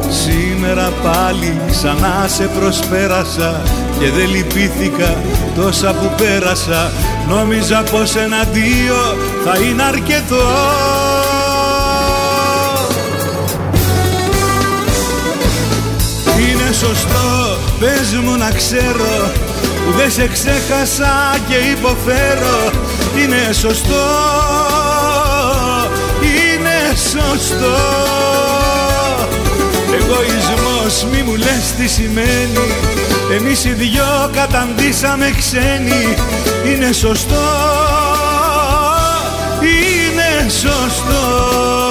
Σήμερα πάλι ξανά σε προσπέρασα Και δεν λυπήθηκα τόσα που πέρασα. Νόμιζα πως ένα δύο θα είναι αρκετό Είναι σωστό, πες μου να ξέρω Που δεν σε ξέχασα και υποφέρω. Είναι σωστό, είναι σωστό. Εγωισμός μη μου λες τι σημαίνει. Εμείς οι δυο καταντήσαμε ξένοι. Είναι σωστό, είναι σωστό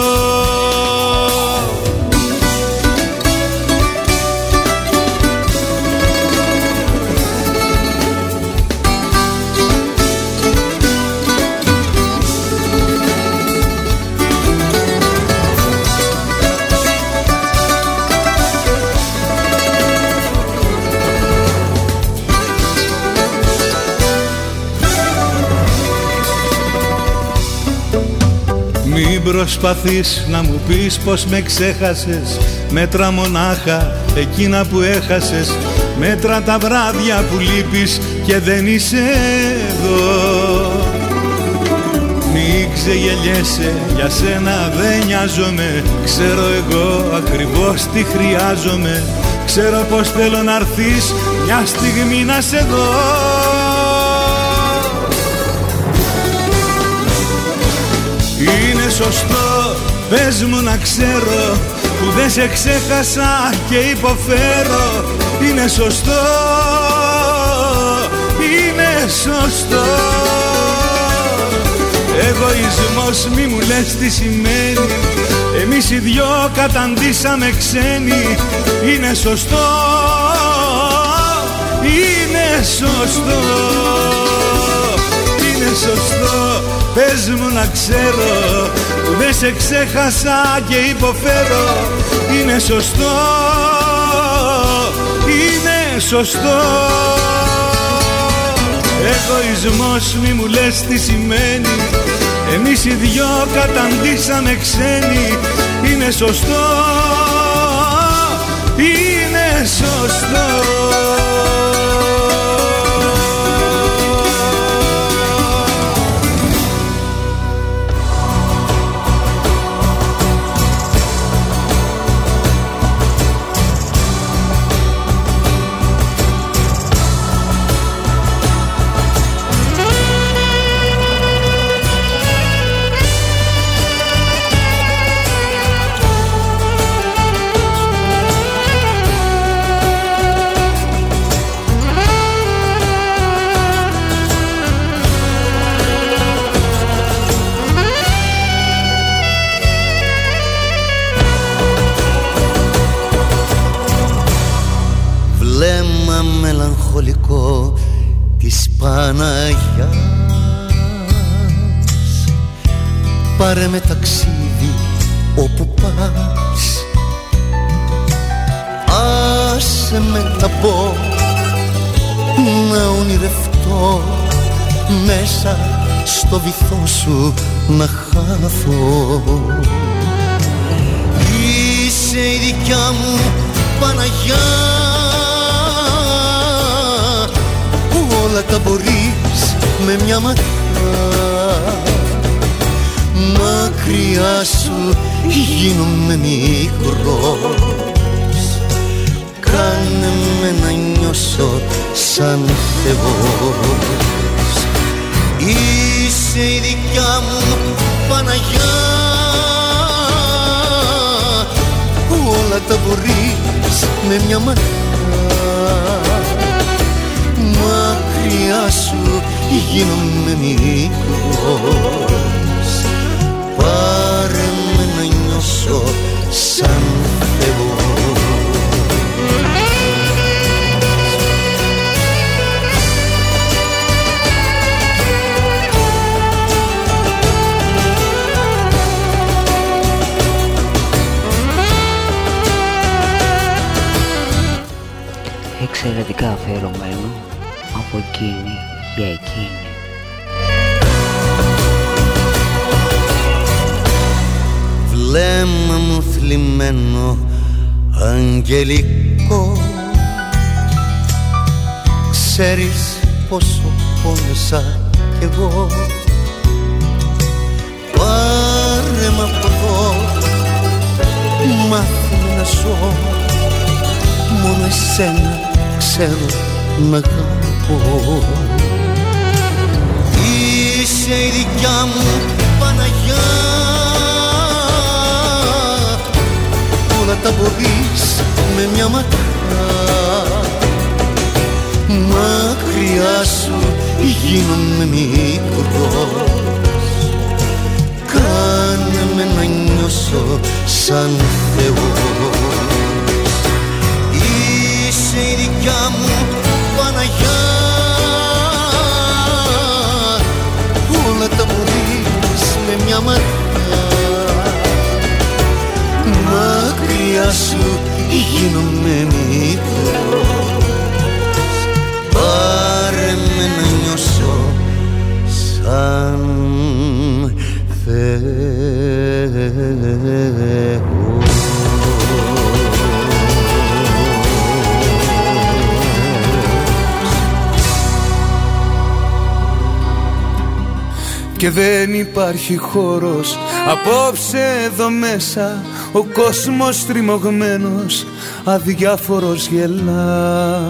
προσπαθείς να μου πεις πως με ξέχασες. Μέτρα μονάχα εκείνα που έχασες. Μέτρα τα βράδια που λείπεις και δεν είσαι εδώ. Μην ξεγελιέσαι, για σένα δεν νοιάζομαι. Ξέρω εγώ ακριβώς τι χρειάζομαι. Ξέρω πως θέλω να έρθεις μια στιγμή να σε δω. Είναι σωστό, πες μου να ξέρω Που δεν σε ξέχασα και υποφέρω. Είναι σωστό, είναι σωστό. Εγωισμός μη μου λες τι σημαίνει. Εμείς οι δυο καταντήσαμε ξένοι. Είναι σωστό Είναι σωστό. Είναι σωστό Πες μου να ξέρω Που δεν σε ξέχασα και υποφέρω. Είναι σωστό Είναι σωστό. Εγωισμός μη μου λες τι σημαίνει. Εμείς οι δυο καταντήσαμε ξένοι. Είναι σωστό Είναι σωστό Πάρε με ταξίδι όπου πας. Άσε με να πω να ονειρευτώ μέσα στο βυθό σου να χάθω Είσαι η δικιά μου Παναγιά όλα τα μπορείς με μια ματιά μακριά σου γίνομαι μικρός. Κάνε με να νιώσω σαν Θεός. Είσαι η δικιά μου Παναγιά. Όλα τα μπορείς με μια ματιά Μακριά σου γίνομαι μικρός Πάρε με να νιώσω σαν Θεός. Εξαιρετικά αφιερωμένο από εκείνη για εκείνη. βλέμμα μου θλιμμένο αγγελικό. Ξέρεις πόσο πόνεσα κι εγώ. Πάρε μ' από εδώ μάθουμε να ζω. Μόνο εσένα ξέρω να αγαπώ Είσαι η δικιά μου Παναγιά. Όλα τα μπορείς με μια ματιά. Μακριά σου γίνομαι μικρός Κάνε με να νιώσω σαν Θεός. Είσαι η δικιά μου Παναγιά Όλα τα μπορείς με μια ματιά μακριά σου γίνομαι μικρός Πάρε με να νιώσω σαν Θεός και δεν υπάρχει χώρος. Απόψε εδώ μέσα ο κόσμος τριμωγμένος αδιάφορος γελά.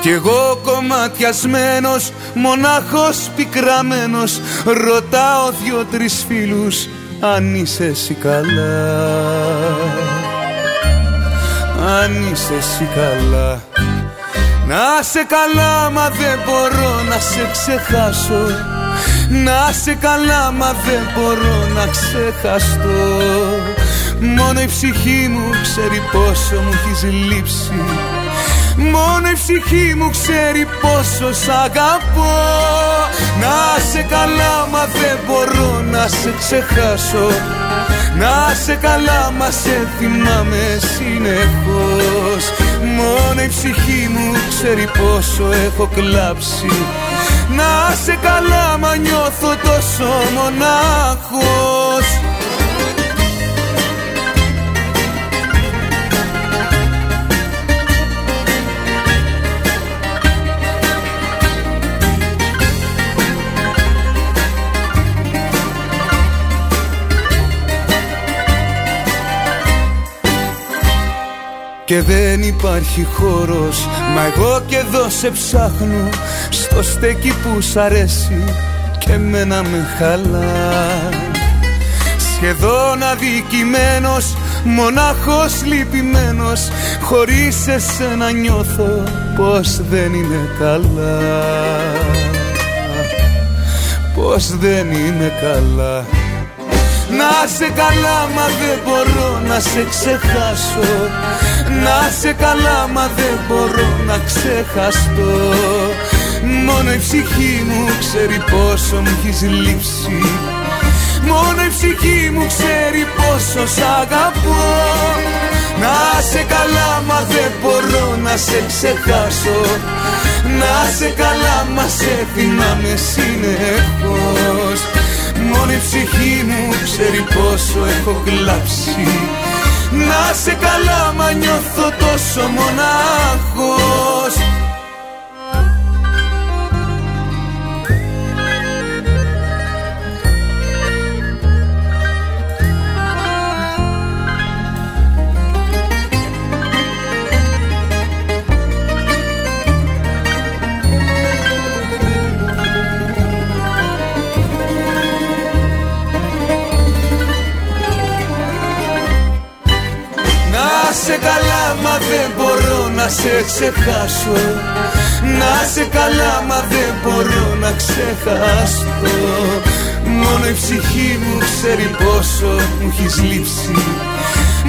Κι εγώ κομματιασμένος, μονάχος πικραμένος Ρωτάω δυο-τρεις φίλους αν είσαι εσύ καλά. Αν είσαι εσύ καλά. Να σε καλά μα δεν μπορώ να σε ξεχάσω Να σε καλά μα δεν μπορώ να ξεχαστώ. Μόνο η ψυχή μου ξέρει πόσο μου έχει λείψει Μόνο η ψυχή μου ξέρει πόσο σ' αγαπώ. Να σε καλά μα δεν μπορώ να σε ξεχάσω. Να σε καλά μα σε θυμάμαι συνεχώς. Μόνο η ψυχή μου ξέρει πόσο έχω κλάψει Να σε καλά μα νιώθω τόσο μονάχος Και δεν υπάρχει χώρος. Μα εγώ και εδώ σε ψάχνω. Στο στέκι που σ' αρέσει Και μένα με χαλά. Σχεδόν αδικημένος Μονάχος λυπημένος. Χωρίς εσένα νιώθω Πως δεν είναι καλά. Πως δεν είναι καλά. Να σε καλά μα δεν μπορώ να σε ξεχάσω Να σε καλά μα δεν μπορώ να ξεχαστώ. Μόνο η ψυχή μου ξέρει πόσο μου έχεις λείψει. Μόνο η ψυχή μου ξέρει πόσο σ' αγαπώ. Να σε καλά μα δεν μπορώ να σε ξεχάσω. Να σε καλά μα σε θυμάμαι συνεχώς. Μόνο η ψυχή μου ξέρει πόσο έχω κλάψει Να σε καλά μα νιώθω τόσο μονάχος σε καλά μα δεν μπορώ να σε ξεχάσω. Να σε καλά μα δεν μπορώ να ξεχάσω. Μόνο η ψυχή μου ξέρει πόσο μου έχεις λείψει.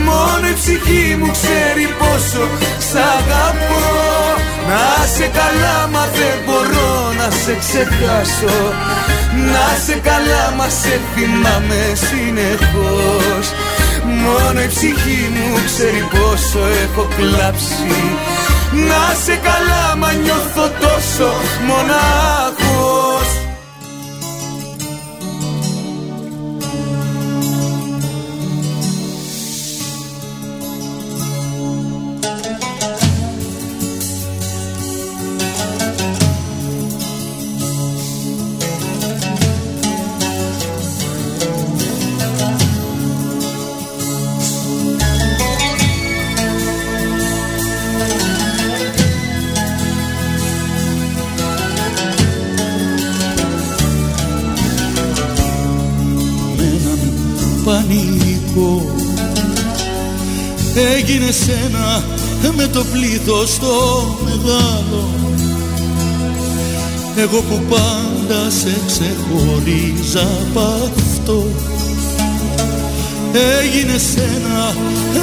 Μόνο η ψυχή μου ξέρει πόσο σ' αγαπώ. Να σε καλά μα δεν μπορώ να σε ξεχάσω. Να σε καλά μα σε θυμάμαι συνεχώς Μόνο η ψυχή μου ξέρει πόσο έχω κλάψει. Να σε καλά μα νιώθω τόσο μονάχος έγινε σένα με το πλήθος το μεγάλο. Εγώ που πάντα σε ξεχωρίζα απ' αυτό. Έγινε σένα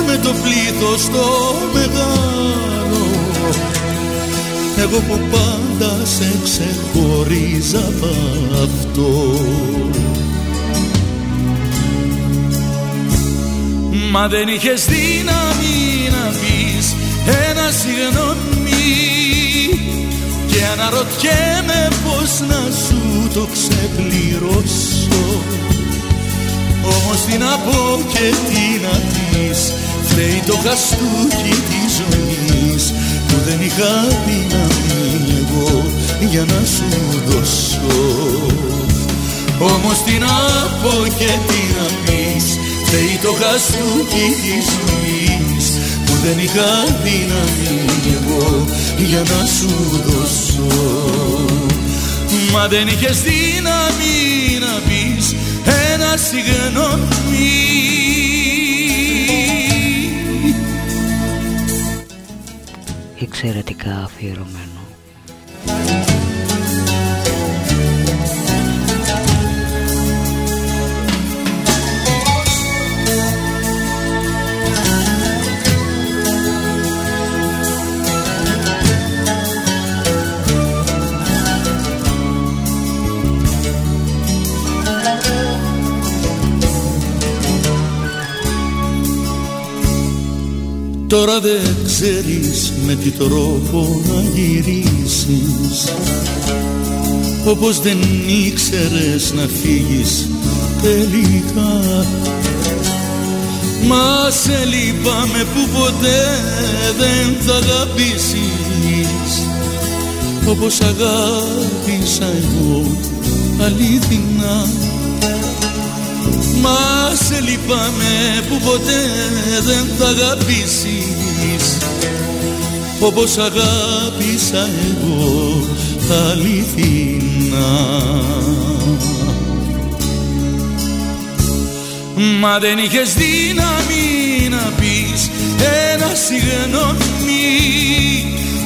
με το πλήθος το μεγάλο. Εγώ που πάντα σε ξεχωρίζα απ' αυτό Μα δεν είχες δύναμη να πεις ένα συγγνώμη. Και αναρωτιέμαι πως να σου το ξεπληρώσω. Όμως τι να πω και τι να πεις. Φταίει το χαστούκι της ζωής Που δεν είχα δύναμη εγώ για να σου δώσω. Όμως τι να πω και τι να πεις Φταίει το χαστούκι της ζωής που δεν είχα δύναμη εγώ για να σου δώσω. Μα δεν είχες δύναμη να πεις ένα συγγνώμη Εξαιρετικά αφιερωμένο ξέρεις με τι τρόπο να γυρίσεις. Όπως δεν ήξερες να φύγεις τελικά. Μα σε λυπάμαι που ποτέ δεν θα αγαπήσεις. Όπως αγάπησα εγώ αλήθινα Μα σε λυπάμαι που ποτέ δεν θα αγαπήσεις Όπως αγάπησα εγώ αληθινά. Μα δεν είχες δύναμη να πεις ένα συγγνώμη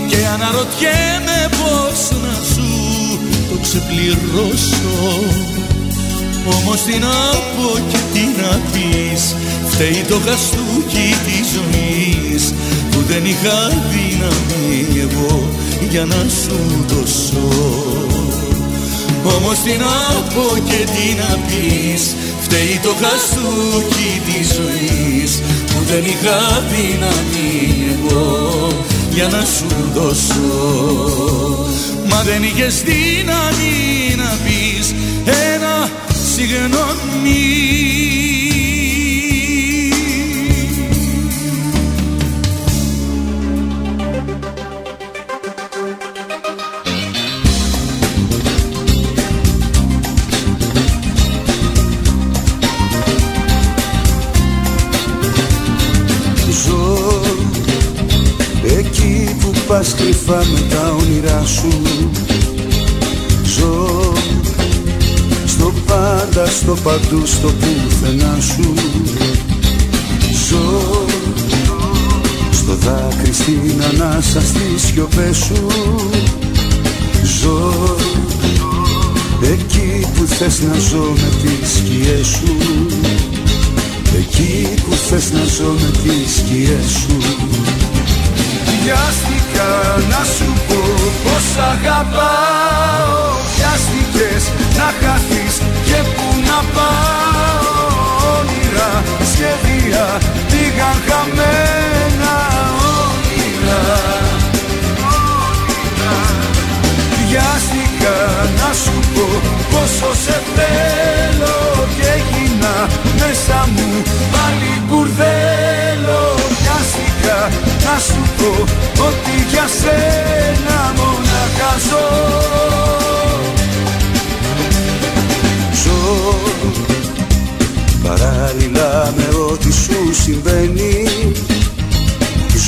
Και αναρωτιέμαι πως να σου το ξεπληρώσω. Όμως τι να πω και τι να πεις Φταίει το χαστούκι της ζωής. Που δεν είχα δύναμη εγώ για να σου δώσω. Όμως τι να πω και τι να πεις Φταίει το χαστούκι της ζωής Που δεν είχα δύναμη εγώ για να σου δώσω. Μα δεν είχες δύναμη να πεις ένα συγγνώμη πας κρυφά με τα όνειρά σου. Ζω στο πάντα, στο παντού, στο πουθενά σου. Ζω στο δάκρυ, στην ανάσα, στις σιωπές σου. Ζω εκεί που θες να ζω με τις σκιές σου. Εκεί που θες να ζω με τις σκιές σου. Βιάστηκα να σου πω πως αγαπάω. Βιάστηκες να χαθείς και που να πάω. Όνειρα, σχέδια, πήγαν χαμένα. Όνειρα Βιάστηκα να σου πω πόσο σε θέλω. Και έγινα μέσα μου πάλι μπουρδέλο Βιάστηκα να σου πω ότι για σένα μονάχα ζω. Ζω παράλληλα με ό,τι σου συμβαίνει.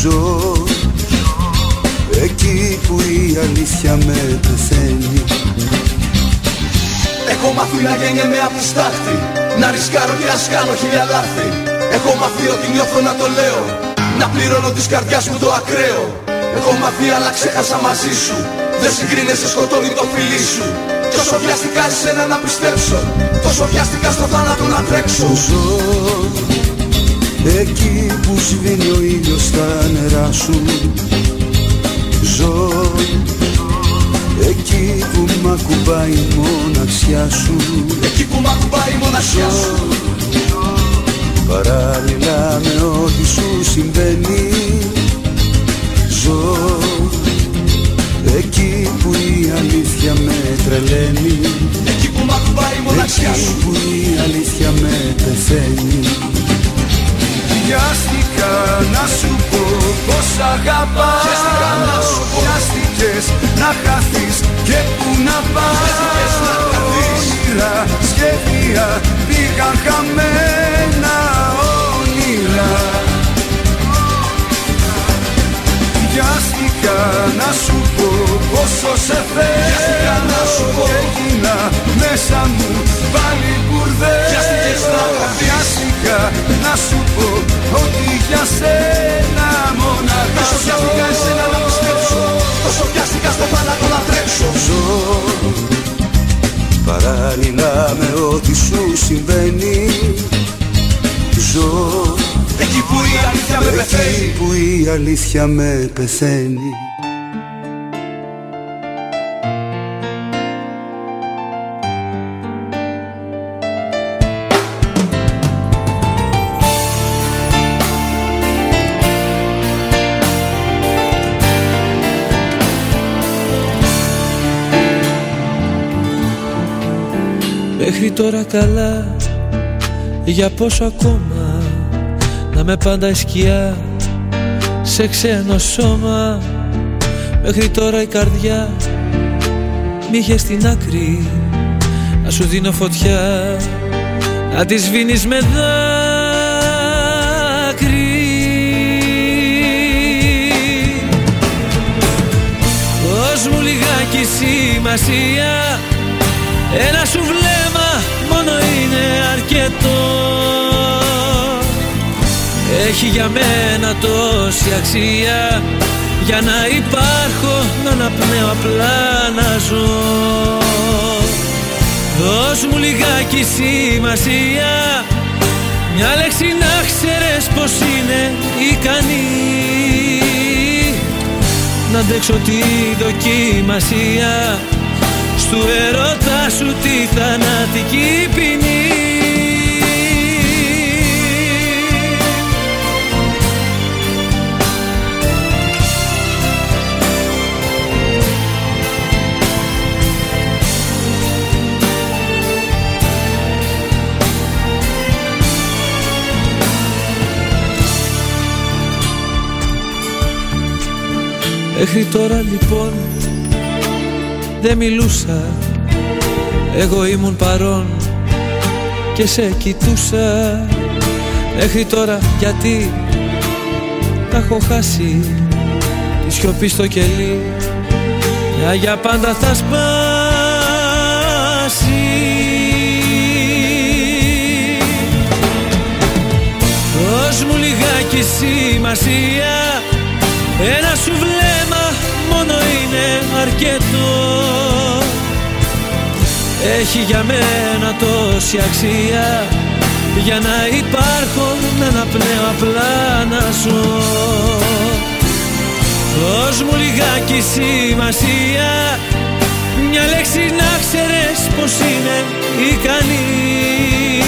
Ζω εκεί που η αλήθεια με πεθαίνει. Έχω μάθει να γεννιέμαι απ' τη στάχτη Να ρισκάρω και ας κάνω χίλια λάθη Έχω μάθει ότι νιώθω να το λέω Να πληρώνω της καρδιάς μου το ακραίο. Έχω μάθει αλλά ξέχασα μαζί σου. Δεν συγκρίνεσαι σκοτώνει το φιλί σου. Κι όσο βιαστικά εσένα να πιστέψω. Τόσο βιαστικά στο θάνατο να τρέξω. Ζω εκεί που σβήνει ο ήλιος στα νερά σου. Ζω εκεί που μ' ακουμπάει η μοναξιά σου. Εκεί που μ' ακουμπάει η μοναξιά σου Παράλληλα με ό,τι σου συμβαίνει Ζω εκεί που η αλήθεια με τρελαίνει. Εκεί που μ' ακουμπάει η μοναξιά σου. Εκεί που η αλήθεια με πεθαίνει. Βιάστηκα να σου πω πως αγαπάω Βιάστηκα να σου πω. Βιάστηκες να χαθείς και που να πας Βιάστηκες να χαθείς. Όνειρα, σχέδια πήγαν χαμένα. όνειρα Βιάστηκα να σου πω πόσο σε θέλω. Να σου πω. Έγινα μέσα μου πάλι μπουρδέλο Βιάστηκες να χαθείς Βιάστηκα να σου πω ότι για σένα μονάχα Τόσο βιάστηκα εσένα να πιστέψω. Τόσο βιάστηκα στο θάνατο να τρέξω. Ζω. Παράλληλα με ό,τι σου συμβαίνει ζω. Εκεί που η αλήθεια με πεθαίνει. Εκεί που η αλήθεια με πεθαίνει. Μέχρι τώρα καλά για πόσο ακόμα Να με πάντα η σκιά Σε ξένο σώμα. Μέχρι τώρα η καρδιά Μ' είχε στην άκρη. Να σου δίνω φωτιά Να τη σβήνεις με δάκρυ. Δώσ' μου λιγάκι σημασία Ένα σου βλέμμα μόνο είναι αρκετό. Έχει για μένα τόση αξία. Για να υπάρχω να αναπνέω απλά να ζω. Δώσ' μου λιγάκι σημασία. Μια λέξη να ξέρεις πως είναι ικανή. Να αντέξω τη δοκιμασία Στου ερώτα σου τη θανατική ποινή. Μέχρι τώρα λοιπόν δεν μιλούσα. Εγώ ήμουν παρόν και σε κοιτούσα. Μέχρι τώρα γιατί τα έχω χάσει. Τη σιωπή στο κελί μια για πάντα θα σπάσει. Δώσ' μου λιγάκι σημασία. Ένα σου βλέμμα μόνο είναι αρκετό Έχει για μένα τόση αξία. Για να υπάρχω να αναπνέω απλά να ζω. Δώσ' μου λιγάκι σημασία. Μια λέξη να ξέρεις πως είναι ικανή.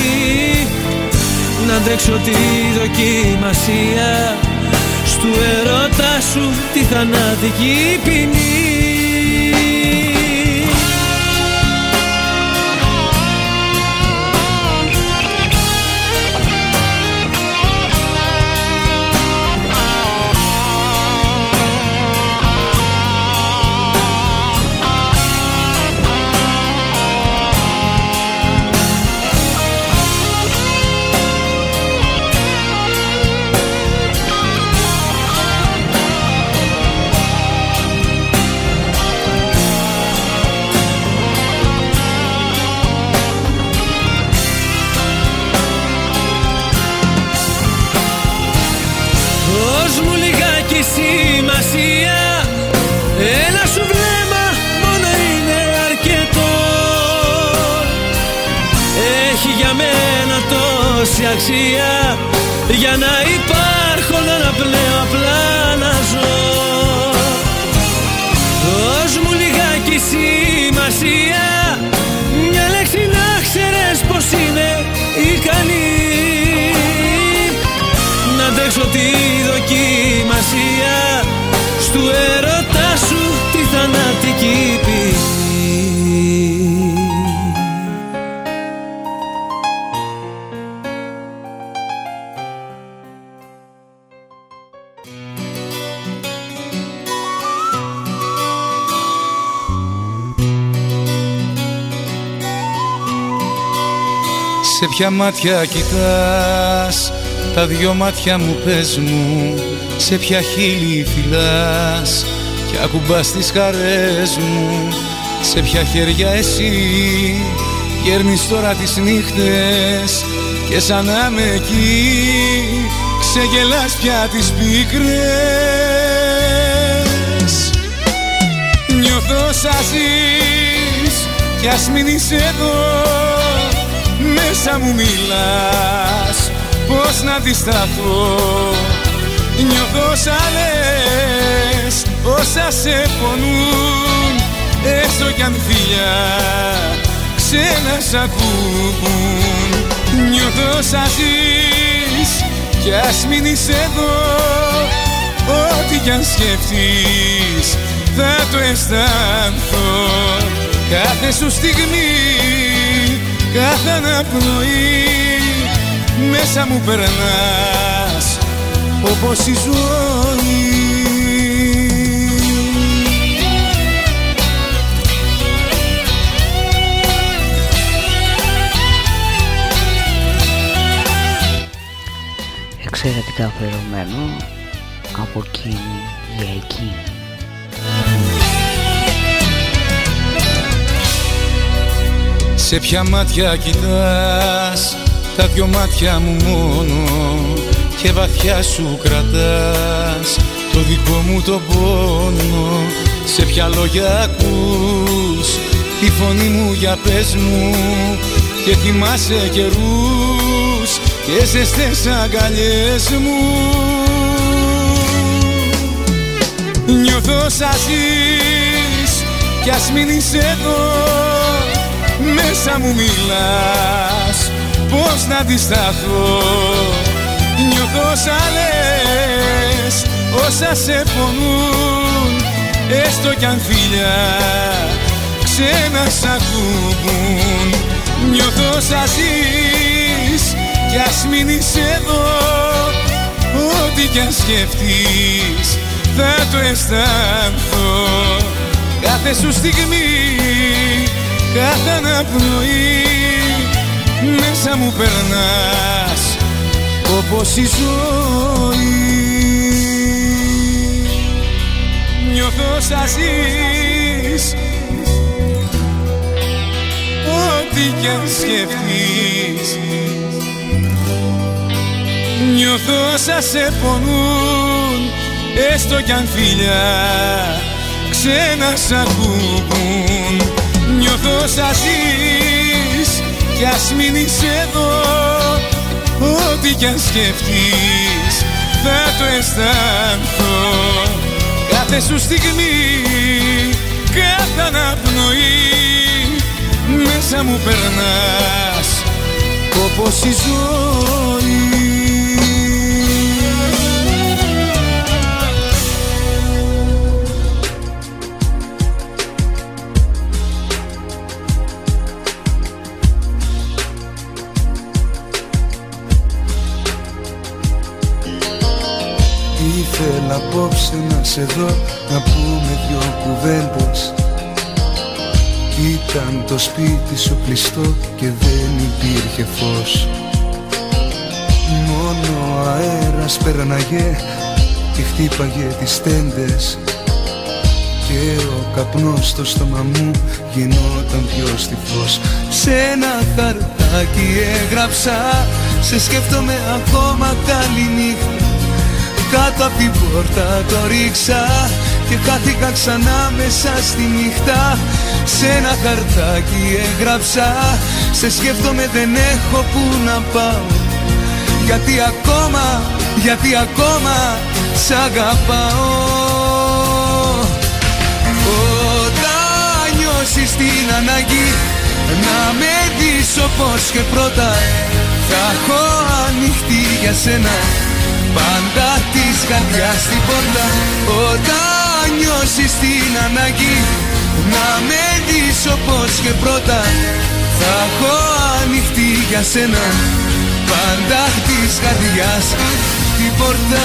Να αντέξω τη δοκιμασία. Στου ερώτα σου τη θανατική ποινή τόση αξία Για να υπάρχω να αναπνέω απλά να ζω. Δώσ' μου λιγάκι σημασία Μια λέξη να ξέρεις πως είναι ικανή. Να αντέξω τη δοκιμασία Στου ερώτα σου τη θανατική ποινή ποια μάτια κοιτάς τα δυο μάτια μου πες μου Σε ποια χείλη φυλάς Και ακουμπάς τις χαρές μου. Σε ποια χέρια εσύ Γέρνεις τώρα τις νύχτες Και σαν να με εκεί Ξεγελάς πια τις πίκρες. Νιώθω σαν ζεις Κι ας μείνεις εδώ Μέσα μου μιλάς Πώς να αντισταθώ Νιώθω σαν λες Όσα σε πονούν Έστω κι αν φίλια Ξένα σ' ακούν Νιώθω σαν ζεις Κι ας μείνεις εδώ. Ό,τι κι αν σκεφτείς Θα το αισθανθώ. Κάθε σου στιγμή κάθε αναπνοή μέσα μου περνάς όπως η ζωή. Εξαιρετικά αφιερωμένο από εκείνη για εκείνη Σε ποια μάτια κοιτάς τα δυο μάτια μου μόνο και βαθιά σου κρατάς. Το δικό μου το πόνο σε ποια λόγια ακούς τη φωνή μου για πες μου και θυμάσαι καιρούς και ζεστές αγκαλιές μου. Νιώθω σαν ζεις κι ας μείνεις εδώ μέσα μου μιλάς. Πώς να αντισταθώ; Νιώθω σαν λες Όσα σε πονούν. Έστω κι αν φίλια Ξένα σ' ακούν Νιώθω σαν ζεις Κι ας μείνεις εδώ. Ό,τι κι αν σκεφτείς Θα το αισθανθώ. Κάθε σου στιγμή Κάθε αναπνοή μέσα μου περνάς όπως η ζωή. Νιώθω σαν ζεις Ό,τι κι αν σκεφτείς. Νιώθω σαν σε πονούν Έστω κι αν φίλια ξένα σ' ακούν Νιώθω σαν ζεις κι ας μείνεις εδώ. Ό,τι κι αν σκεφτείς θα το αισθανθώ. Κάθε σου στιγμή, κάθε αναπνοή Μέσα μου περνάς. Όπως η ζωή Ήθελα απόψε να σε δω Να πούμε δυο κουβέντες. Ήταν το σπίτι σου κλειστό Και δεν υπήρχε φως. Μόνο αέρας περναγε Και χτύπαγε τις τέντες. Και ο καπνός στο στόμα μου γινόταν πιο στιφός. Σε ένα χαρτάκι έγραψα Σε σκέφτομαι ακόμα καλή νύχτα κάτω από την πόρτα το ρίξα και χάθηκα ξανά μέσα στη νύχτα. Σε ένα χαρτάκι έγραψα σε σκέφτομαι δεν έχω που να πάω γιατί ακόμα, γιατί ακόμα σ' αγαπάω. Όταν νιώσεις την ανάγκη να με δεις όπως και πρώτα θα έχω ανοιχτή για σένα πάντα της καρδιάς την πόρτα Όταν νιώσεις την ανάγκη να με δεις όπως και πρώτα. Θα έχω ανοιχτή για σένα πάντα της καρδιάς την πόρτα.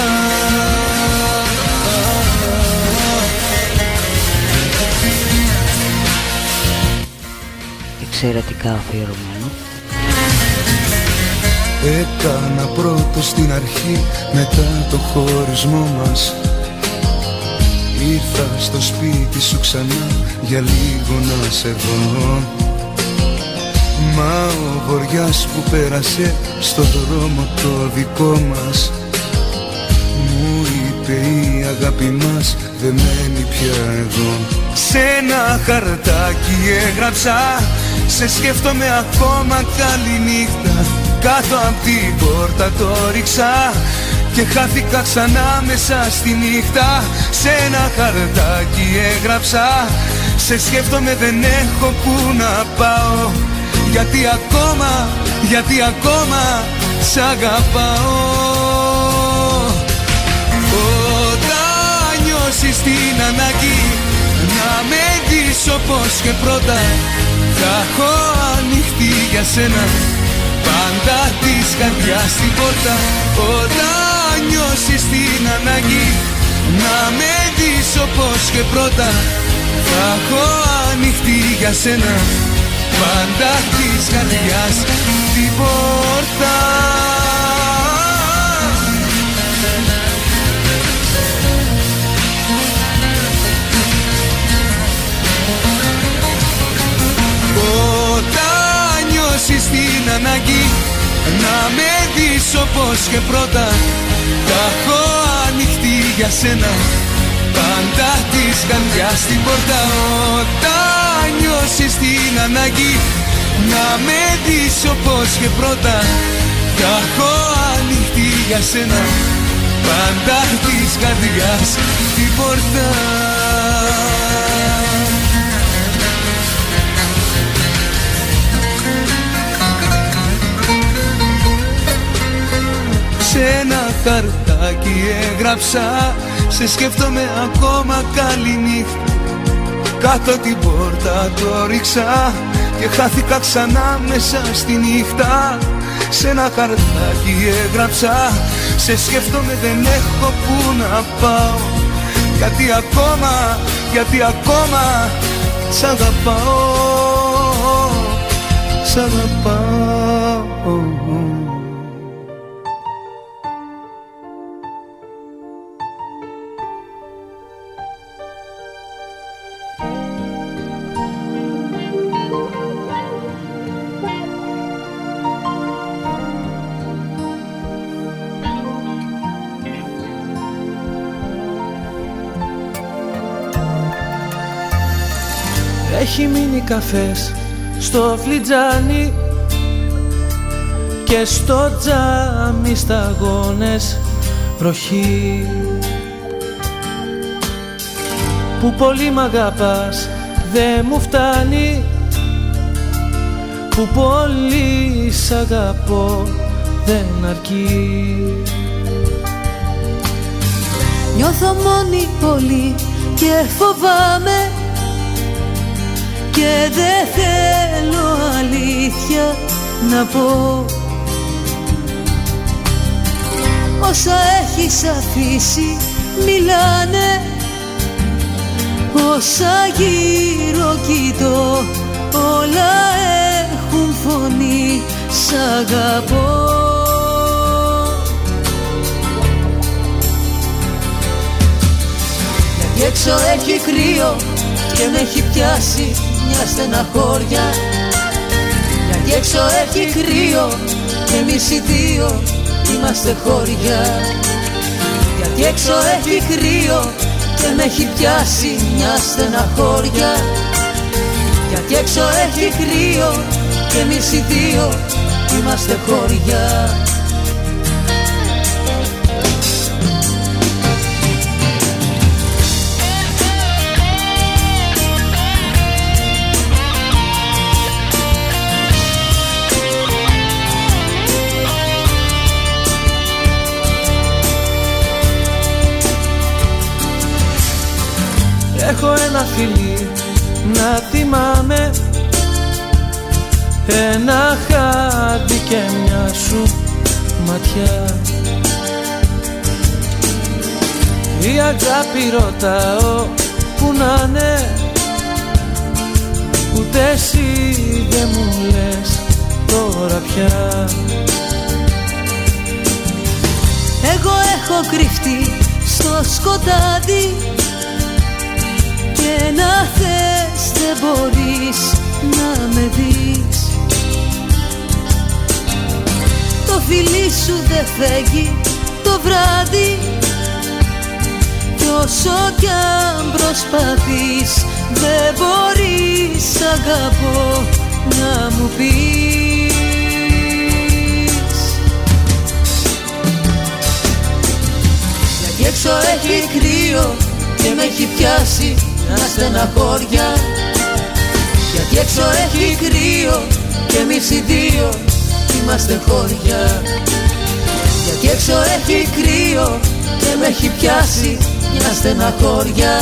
Εξαιρετικά αφιερωμένο Έκανα πρώτο στην αρχή μετά το χωρισμό μας. Ήρθα στο σπίτι σου ξανά για λίγο να σε δω. Μα ο βοριάς που πέρασε στο δρόμο το δικό μας. Μου είπε η αγάπη μας δεν μένει πια εδώ Σε ένα χαρτάκι έγραψα Σε σκέφτομαι ακόμα καλή νύχτα κάτω απ' την πόρτα το ρίξα και χάθηκα ξανά μέσα στη νύχτα. Σε ένα χαρτάκι έγραψα Σε σκέφτομαι δεν έχω που να πάω. Γιατί ακόμα, γιατί ακόμα σ' αγαπάω Όταν νιώσεις την ανάγκη Να με δεις όπως και πρώτα Θα έχω ανοιχτή για για σένα Πάντα της καρδιάς στην πόρτα Όταν νιώσεις την ανάγκη Να με δεις όπως και πρώτα. Θα έχω ανοιχτή για σένα Πάντα της καρδιάς την πόρτα νιώσεις την ανάγκη Να με δεις όπως και πρώτα. Τα έχω ανοιχτή για σένα Πάντα της καρδιάς στην πόρτα. Όταν νιώσεις την ανάγκη Να με δεις όπως και πρώτα. Τα έχω ανοιχτή για σένα Πάντα της καρδιάς την πόρτα σε ένα χαρτάκι έγραψα Σε σκέφτομαι ακόμα καλή νύχτα Κάτω την πόρτα το ρίξα Και χάθηκα ξανά μέσα στη νύχτα. Σε ένα χαρτάκι έγραψα Σε σκέφτομαι δεν έχω που να πάω Γιατί ακόμα, γιατί ακόμα Σ' αγαπάω Σ' αγαπάω Έχει μείνει καφές στο φλιτζάνι και στο τζάμι σταγόνες βροχή. Που πολύ μ' αγαπάς δεν μου φτάνει. Που πολύ σ' αγαπώ δεν αρκεί. Νιώθω μόνη πολύ και φοβάμαι και δεν θέλω αλήθεια να πω. Όσα έχεις αφήσει μιλάνε Όσα γύρω κοιτώ όλα έχουν φωνή Σ' αγαπώ. Γιατί έξω έχει κρύο και με έχει πιάσει μια στεναχώρια. Γιατί έξω έχει κρύο και εμείς οι δύο είμαστε χώρια. Γιατί έξω έχει κρύο και με έχει πιάσει μια στεναχώρια. Γιατί έξω έχει κρύο και εμείς οι δύο είμαστε χώρια Έχω ένα φιλί να θυμάμαι Ένα χάδι και μια σου ματιά. Η αγάπη ρωτάω που να είναι. Ούτε εσύ δεν μου λες τώρα πια. Εγώ έχω κρυφτεί στο σκοτάδι και να θες δεν μπορείς να με δεις. Το φιλί σου δεν φέγει το βράδυ. Κι όσο κι αν προσπαθείς δεν μπορείς αγαπώ να μου πεις. Γιατί έξω έχει κρύο και με έχει πιάσει να στεναχώρια. Γιατί έξω έχει κρύο και εμείς οι δύο είμαστε χώρια. Γιατί έξω έχει κρύο και με έχει πιάσει μια στεναχώρια.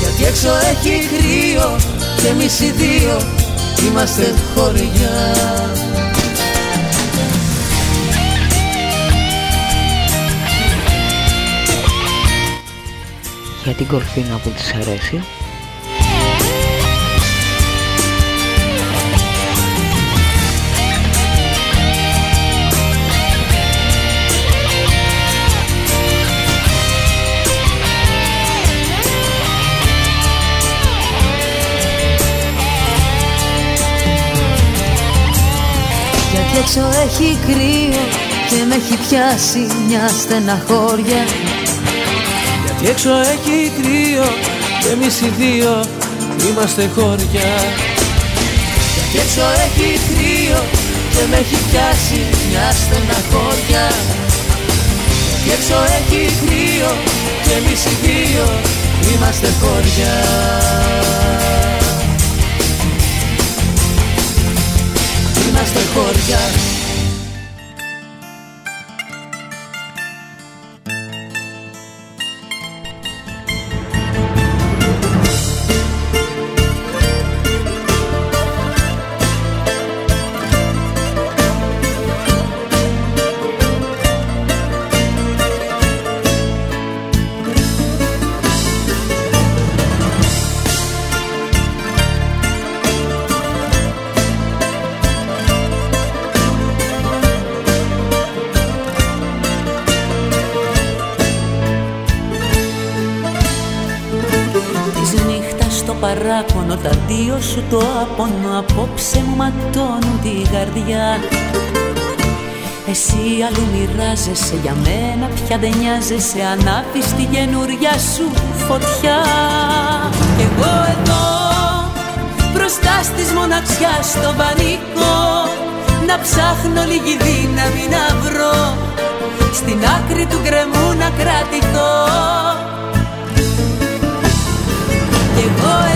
Γιατί έξω έχει κρύο και εμείς οι δύο είμαστε χωριά Για την κορφίνα που της αρέσει. Έξω έχει κρύο και με έχει πιάσει μια στεναχώρια Γιατί έξω έχει κρύο και εμείς οι δύο είμαστε χώρια Γιατί έξω έχει κρύο και με έχει πιάσει μια στεναχώρια. Γιατί έξω έχει κρύο και εμείς οι δύο είμαστε χώρια είμαστε χώρια δύο σου το απόνο απόψε μου ματώνουν την καρδιά εσύ αλλού μοιράζεσαι για μένα πια δεν νοιάζεσαι. Ανάβεις τη καινούρια σου φωτιά. Κι εγώ εδώ μπροστά στις μοναξιάς στο πανικό να ψάχνω λίγη δύναμη να βρω. Στην άκρη του γκρεμού να κρατηθώ. Κι εγώ εδώ χαράματα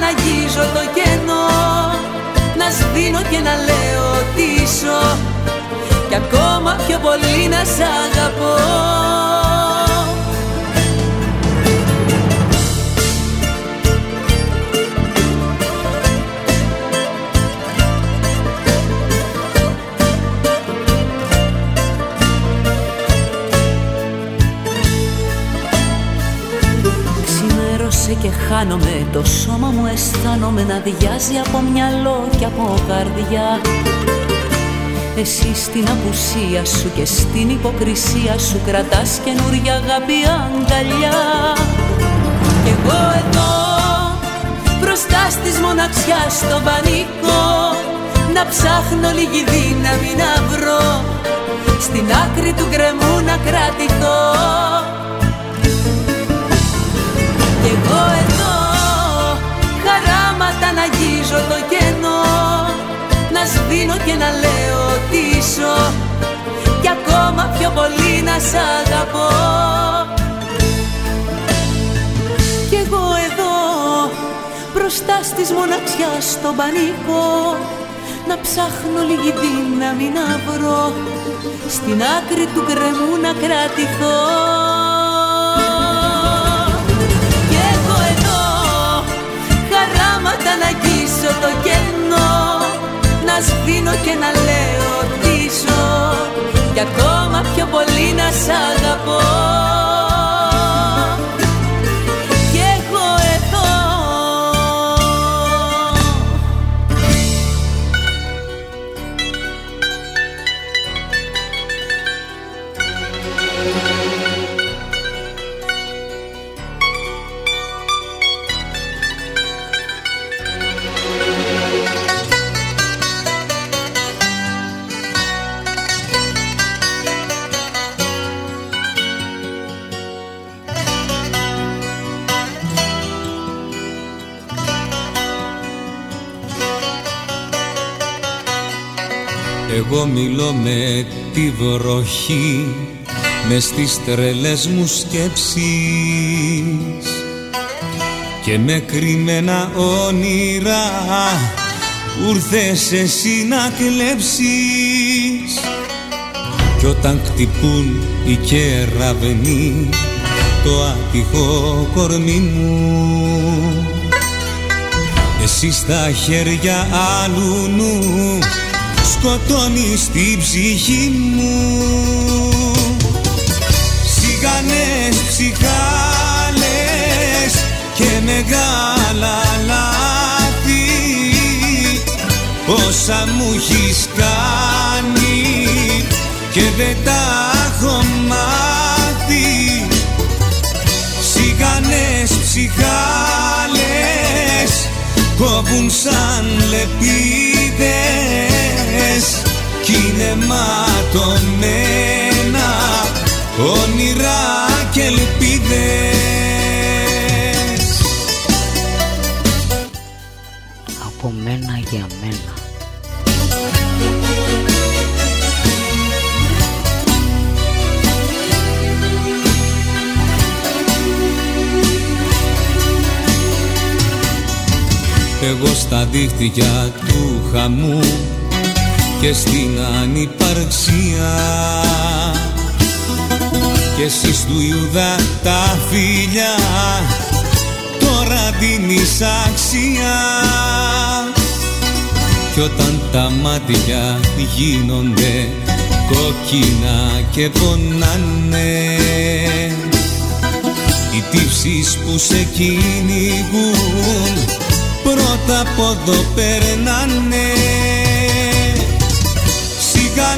να αγγίζω το κενό. Να σβήνω και να λέω τίσο Κι ακόμα πιο πολύ να σ' αγαπώ χάνομαι. Το σώμα μου αισθάνομαι να διάζει από μυαλό και από καρδιά. Εσύ στην απουσία σου και στην υποκρισία σου Κρατάς καινούρια αγάπη αγκαλιά. Κι εγώ εδώ μπροστά στις μοναξιάς στο πανικό Να ψάχνω λίγη δύναμη να βρω Στην άκρη του γκρεμού να κρατηθώ Να σβήνω και να λέω τίσο Κι ακόμα πιο πολύ να σ' αγαπώ. Κι εγώ εδώ μπροστά στις μοναξιάς στον πανικό να ψάχνω λίγη δύναμη να βρω. Στην άκρη του γκρεμού να κρατηθώ. Χαράματα να αγγίσω το κενό. Να σβήνω και να λέω τίσο Κι ακόμα πιο πολύ να σ' αγαπώ Εγώ μιλώ με τη βροχή με στις τρελές μου σκέψεις. Και με κρυμμένα όνειρα ουρθες εσύ να κλέψεις. Κι όταν κτυπούν οι κεραυνοί το άτυχο κορμί μου. Εσύ στα χέρια άλλου νου σκοτώνεις την ψυχή μου. Σιγανές ψυχάλες και μεγάλα λάθη. Όσα μου έχεις κάνει και δεν τα έχω μάθει. Σιγανές ψυχάλες κόβουν σαν λεπίδες κι είναι ματωμένα όνειρα και ελπίδες. Από μένα για μένα. Εγώ στα δίχτυα του χαμού και στην ανυπαρξία. Και εσύ του Ιούδα τα φιλιά τώρα δίνεις αξία κι όταν τα μάτια γίνονται κόκκινα και πονάνε οι τύψεις που σε κυνηγούν πρώτα από εδώ περνάνε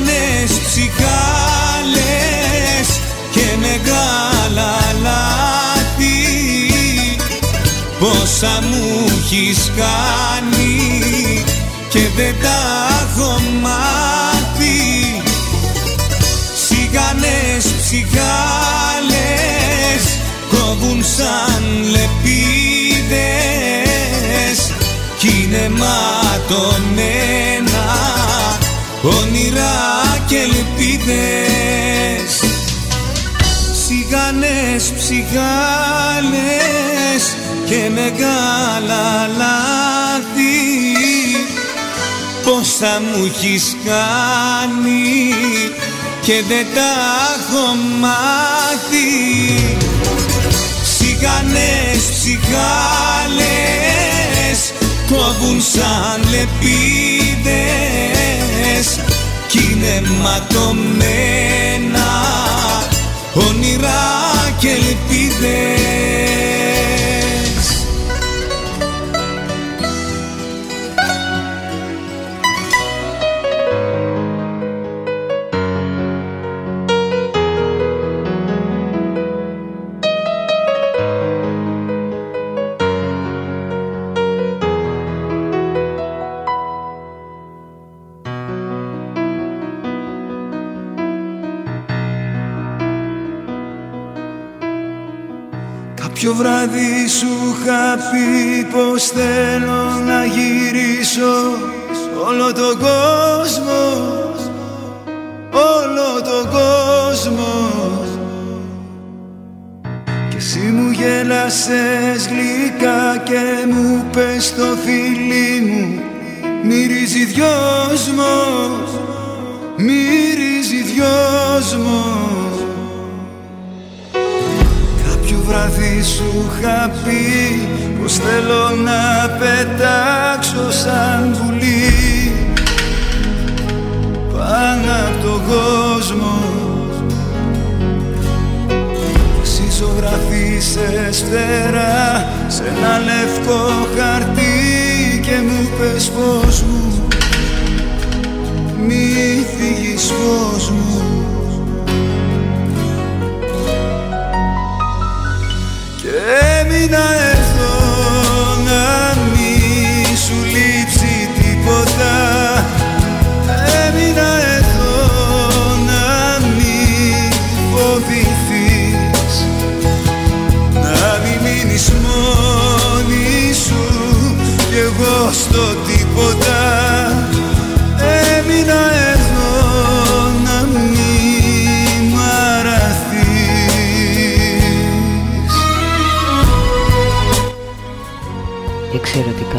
Σιγανές ψυχάλες και μεγάλα λάθη. Πόσα μου έχεις κάνει και δεν τα έχω μάθει. Σιγανές ψυχάλες κόβουν σαν λεπίδες. Κι είναι ματωμένα όνειρα και ελπίδες Σιγανές ψυχάλες και μεγάλα λάθη. Πόσα μου έχεις κάνει και δεν τα έχω μάθει. Σιγανές ψυχάλες κόβουν σαν λεπίδες κι είναι ματωμένα όνειρα και ελπίδες βράδυ σου είχα πει πως θέλω να γυρίσω Όλο τον κόσμο, όλο τον κόσμο. Και εσύ μου γέλασες γλυκά και μου πες το φίλι μου Μυρίζει δυόσμος, μυρίζει δυόσμος βράδυ σου είχα πει πως θέλω να πετάξω σαν πουλί πάνω από τον κόσμο. Εσύ ζωγραφίσες φτερά σε ένα λευκό χαρτί και μου πες πως μου. Μη φύγεις φως μου Έμεινα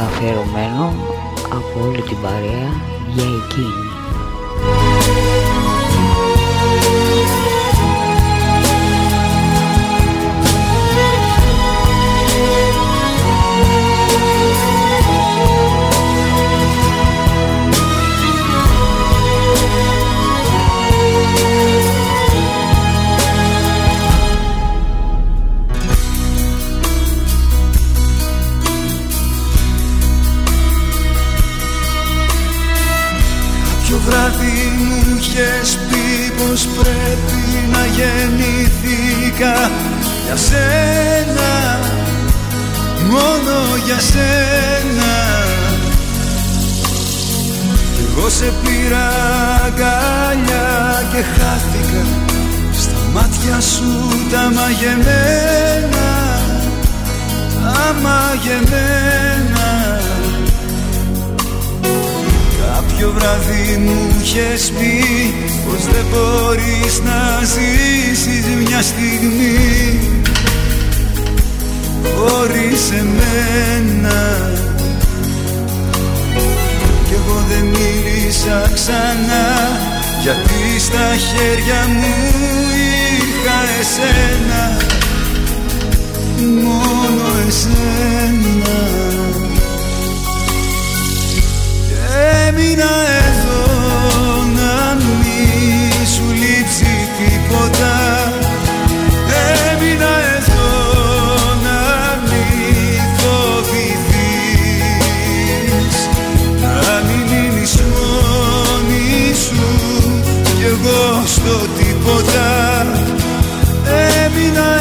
αφιερωμένο από όλη την παρέα για εκείνη. Γεννήθηκα για σένα μόνο για σένα. Εγώ σε πήρα αγκαλιά και χάθηκα στα μάτια σου τα μαγεμένα αμαγεμένα Κάποιο βράδυ μου είχες πει πως δεν μπορείς να ζήσεις μια στιγμή; Χωρίς εμένα. Κι εγώ δεν μίλησα ξανά γιατί στα χέρια μου είχα εσένα. Μόνο εσένα. Και έμεινα εδώ. να μη σου λείψει τίποτα. Έμεινα εδώ να μη φοβηθείς να μην μείνεις μόνη σου κι εγώ στο τίποτα. Έμεινα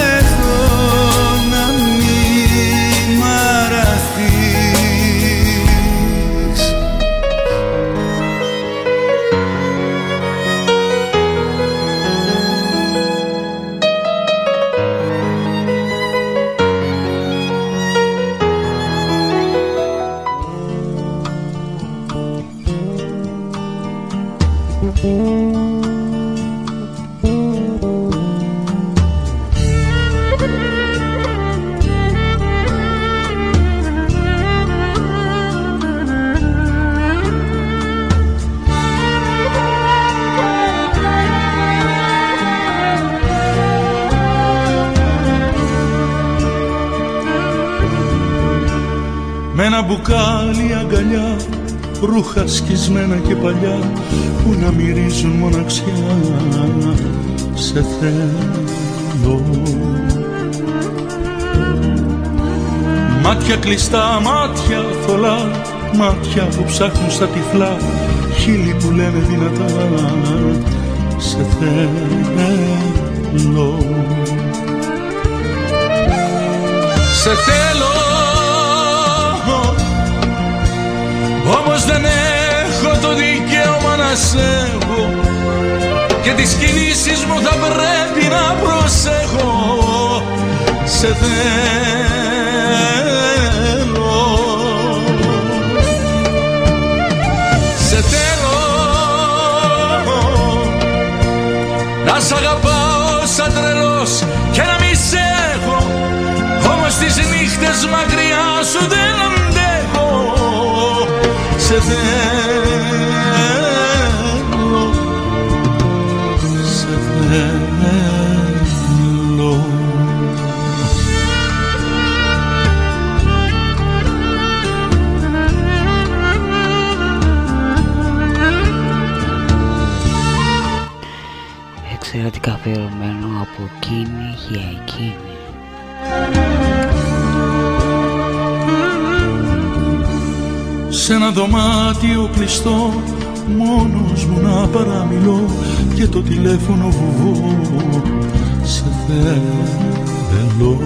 Ρούχα σκισμένα και παλιά Που να μυρίζουν μοναξιά. Σε θέλω. Μάτια κλειστά, μάτια θολά Μάτια που ψάχνουν στα τυφλά Χείλη που λένε δυνατά. Σε θέλω. Σε θέλω δικαίωμα να σε έχω. Και τις κινήσεις μου θα πρέπει να προσέχω. Σε θέλω. Σε θέλω. Να σ' αγαπάω σαν τρελός και να μη σε έχω. Όμως τις νύχτες μακριά σου δεν αντέχω. Σε θέλω αφιερωμένο από εκείνη για εκείνη. Σ' ένα δωμάτιο κλειστό Μόνος μου να παραμιλώ Και το τηλέφωνο βουβό Σε θέλω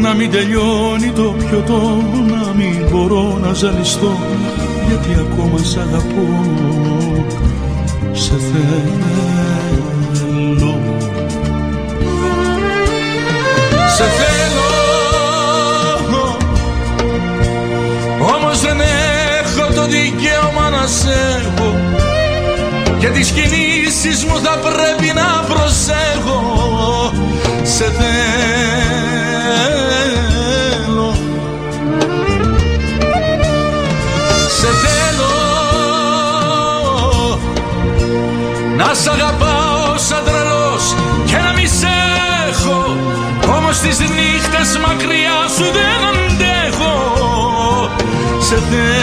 Να μην τελειώνει το πιωτό Να μην μπορώ να ζαλιστώ Γιατί ακόμα σ' αγαπώ Σε θέλω. Σε θέλω. Όμως δεν έχω το δικαίωμα να σε έχω. Και τις κινήσεις μου θα πρέπει να προσέχω. Σε θέλω σ' αγαπάω σαν τρελός και να μη σε έχω. Όμως τις νύχτες μακριά σου δεν αντέχω. Σε θέλω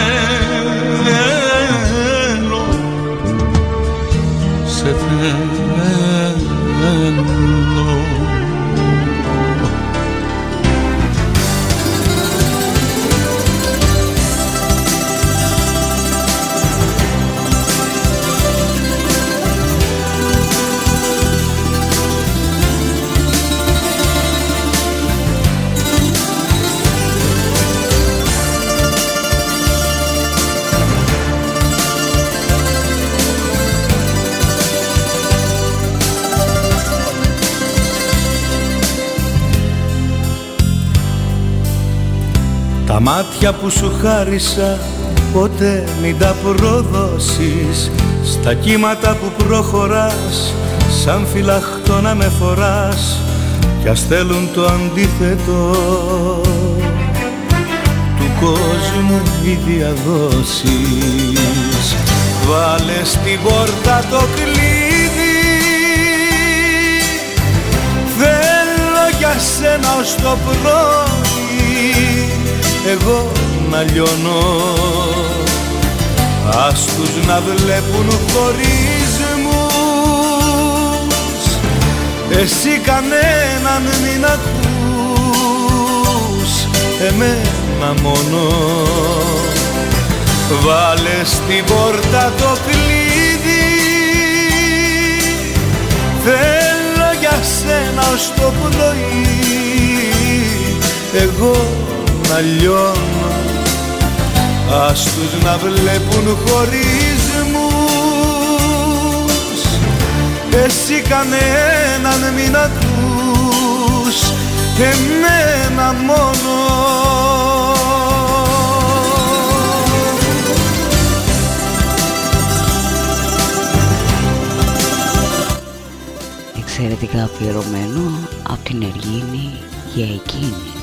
μάτια που σου χάρισα ποτέ μην τα προδώσεις. Στα κύματα που προχωράς σαν φυλαχτό να με φοράς Κι ας θέλουν το αντίθετο. Του κόσμου οι διαδόσεις Βάλε στην πόρτα το κλείδι Θέλω για σένα ως το πρωί Εγώ να λιώνω. Ας τους να βλέπουν χωρισμούς Εσύ κανέναν μην ακούς Εμένα μόνο. Βάλε στην πόρτα το κλείδι Θέλω για σένα ως το πρωί Εγώ να λιώνω Ας τους να βλέπουν χωρισμούς Εσύ κανέναν μην ακούς Εμένα μόνο. Εξαιρετικά αφιερωμένο από την Εργίνη για εκείνη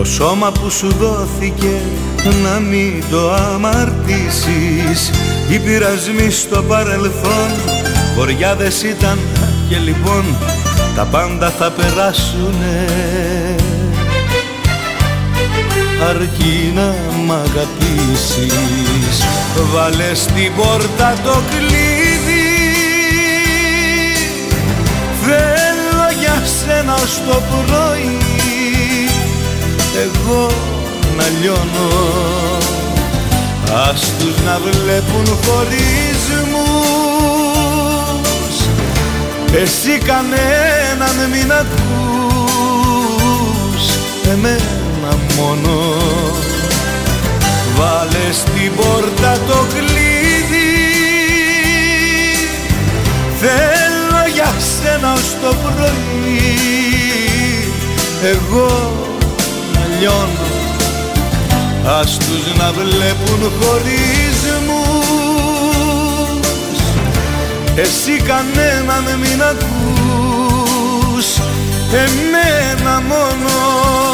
Το σώμα που σου δόθηκε να μην το αμαρτήσεις. Οι πειρασμοί στο παρελθόν Βοριάδες ήταν και λοιπόν τα πάντα θα περάσουνε. Αρκεί να μ' αγαπήσεις. Βάλε στην πόρτα το κλείδι Θέλω για σένα στο πρωί εγώ να λιώνω. Ας τους να βλέπουν χωρισμούς Εσύ κανέναν μην ακούς. Εμένα μόνο. Βάλε στην πόρτα το κλείδι Θέλω για σένα ως το πρωί. Εγώ λιώνω Ας τους να βλέπουν χωρισμούς Εσύ κανέναν μην ακούς Εμένα μόνο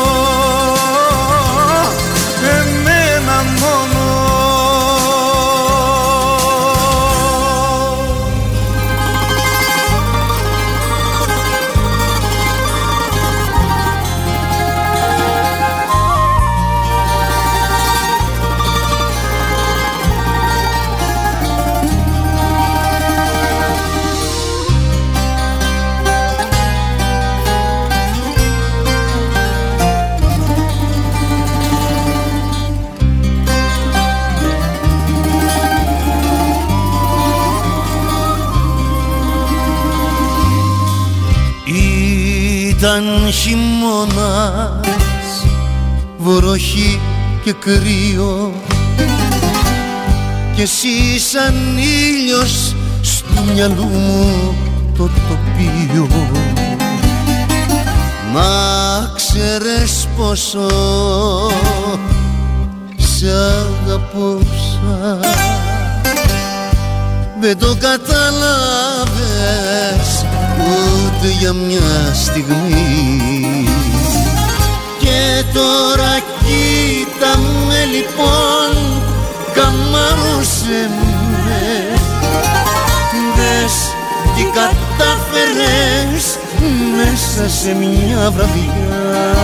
Ήταν χειμώνας, βροχή και κρύο. Και εσύ σαν ήλιος στο μυαλό μου το τοπίο. Μα ξέρες πόσο σε αγαπούσα. Δεν το κατάλαβες ούτε για μια στιγμή. Και τώρα κοίτα με λοιπόν καμάρωσε με. Δες τι κατάφερες μέσα σε μια βραδιά.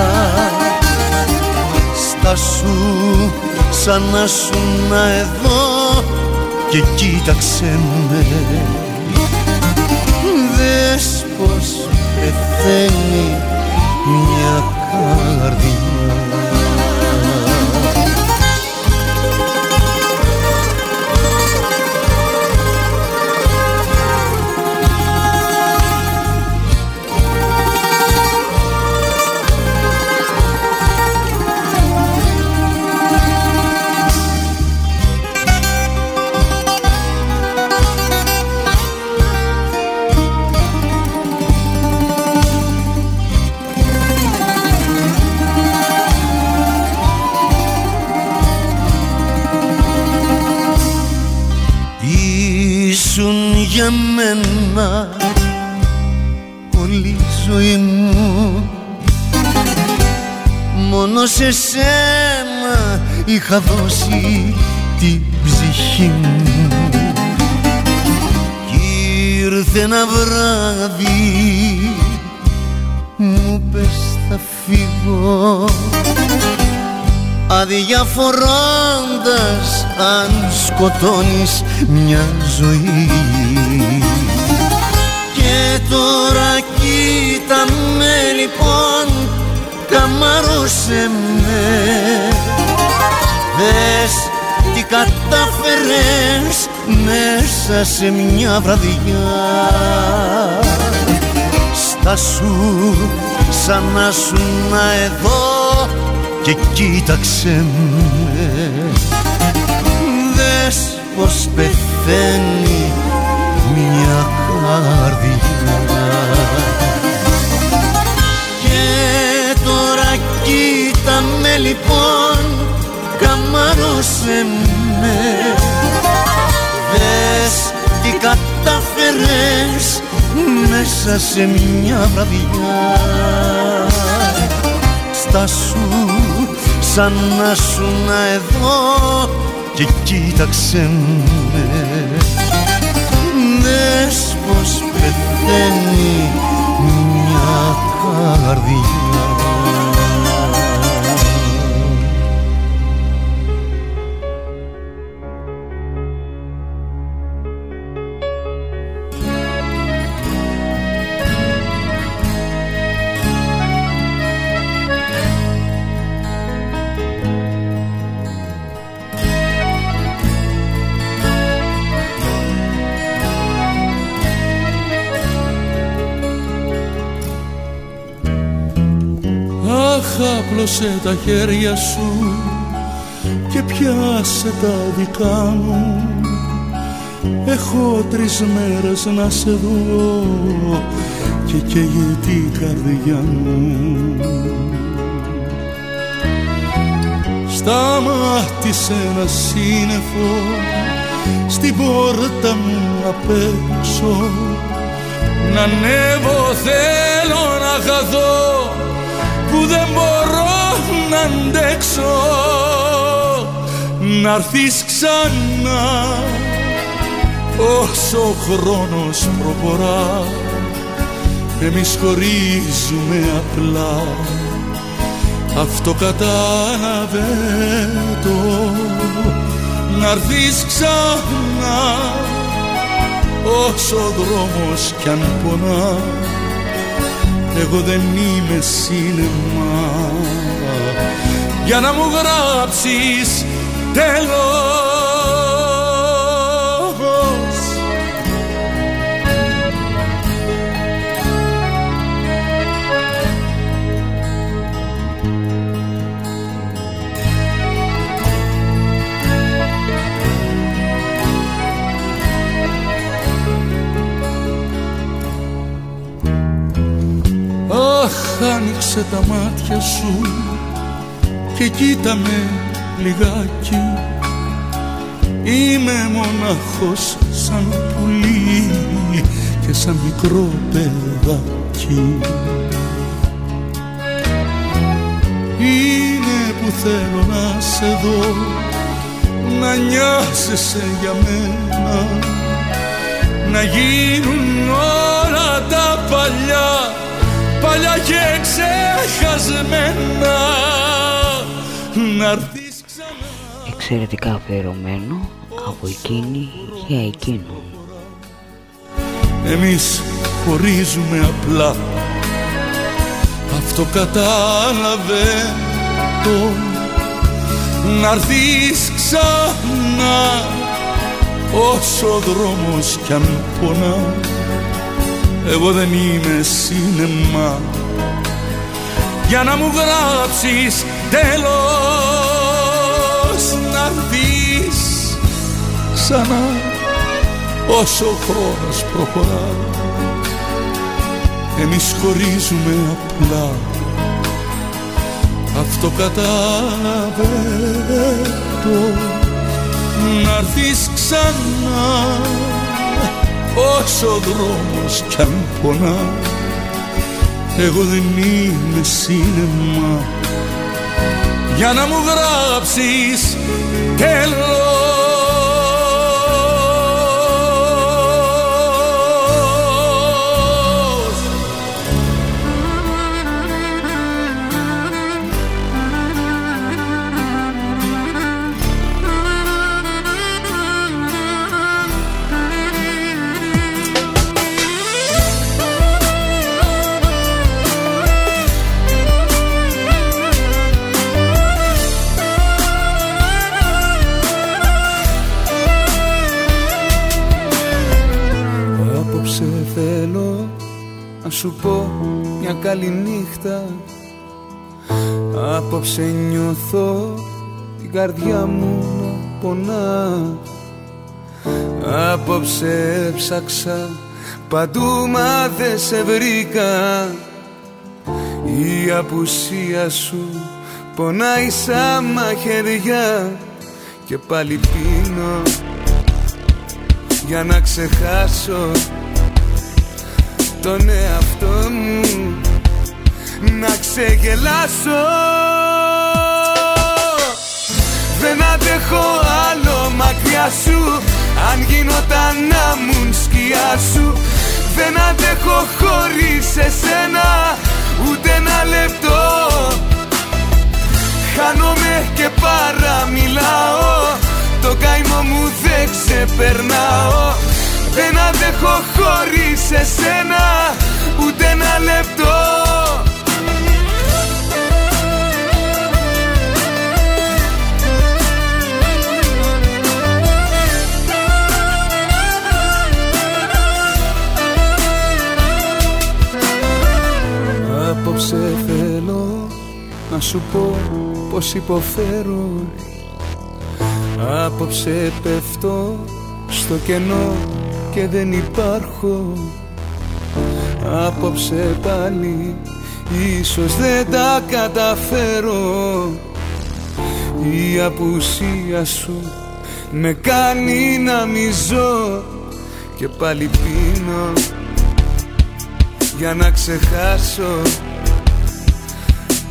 Στάσου σαν να σου να εδώ και κοίταξε με δώσει την ψυχή μου. Κι ήρθε ένα βράδυ μου πες θα φύγω. Αδιαφορώντας αν σκοτώνεις μια ζωή. Και τώρα κοίτα με λοιπόν καμάρωσε με Δες τι κατάφερες μέσα σε μια βραδιά. Στάσου σαν να σου να εδώ και κοίταξε με. Δες πως πεθαίνει μια καρδιά. Και τώρα κοίτα με λοιπόν καμάρωσε με. Δες τι κατάφερες μέσα σε μια βραδιά. Στάσου σαν να σου να εδώ και κοίταξε με. Δες πως πεθαίνει μια καρδιά Άπλωσε τα χέρια σου και πιάσε τα δικά μου. Έχω τρεις μέρες να σε δω και καίγεται η καρδιά μου. Σταμάτησε ένα σύννεφο στην πόρτα μου απ' έξω Να ανέβω θέλω να χαθώ που δεν μπορώ να αντέξω να έρθεις ξανά. Όσο ο χρόνος προχωρά εμείς χωρίζουμε απλά. Αυτό κατάλαβε το να έρθεις ξανά. Όσο ο δρόμος κι αν πονά εγώ δεν είμαι σίνεμα για να μου γράψεις τέλος. Αχ, άνοιξε τα μάτια σου και κοίτα με λιγάκι. Είμαι μοναχός σαν πουλί και σαν μικρό παιδάκι. Είναι που θέλω να σε δω να νοιάζεσαι για μένα. Να γίνουν όλα τα παλιά παλιά και ξεχασμένα να έρθεις ξανά. Εξαιρετικά αφιερωμένο από εκείνη για εκείνον Εμείς χωρίζουμε απλά. Αυτό κατάλαβε το να έρθεις ξανά. Όσο ο δρόμος κι αν πονά εγώ δεν είμαι σίνεμα για να μου γράψεις τέλος να δεις ξανά όσο ο χρόνος προχωρά. Εμείς χωρίζουμε απλά. Αυτό κατάλαβε το να έρθεις ξανά όσο δρόμος κι αν πονά. Εγώ δεν είμαι σίνεμα για να μου γράψεις τέλος σου πω μια καλή νύχτα. Απόψε νιώθω την καρδιά μου να πονά. Απόψε ψάξα παντού μα δεν σε βρήκα. Η απουσία σου πονάει σαν μαχαιριά. Και πάλι πίνω για να ξεχάσω τον εαυτό μου να ξεγελάσω. Δεν αντέχω άλλο μακριά σου αν γινόταν να μου σκιά σου. Δεν αντέχω χωρίς εσένα ούτε ένα λεπτό. Χάνομαι και παραμιλάω Το καημό μου δεν ξεπερνάω δεν αντέχω χωρίς εσένα ούτε ένα λεπτό. Απόψε θέλω να σου πω πως υποφέρω. Απόψε πέφτω στο κενό και δεν υπάρχω. Απόψε πάλι ίσως δεν τα καταφέρω. Η απουσία σου με κάνει να μιζώ Και πάλι πίνω για να ξεχάσω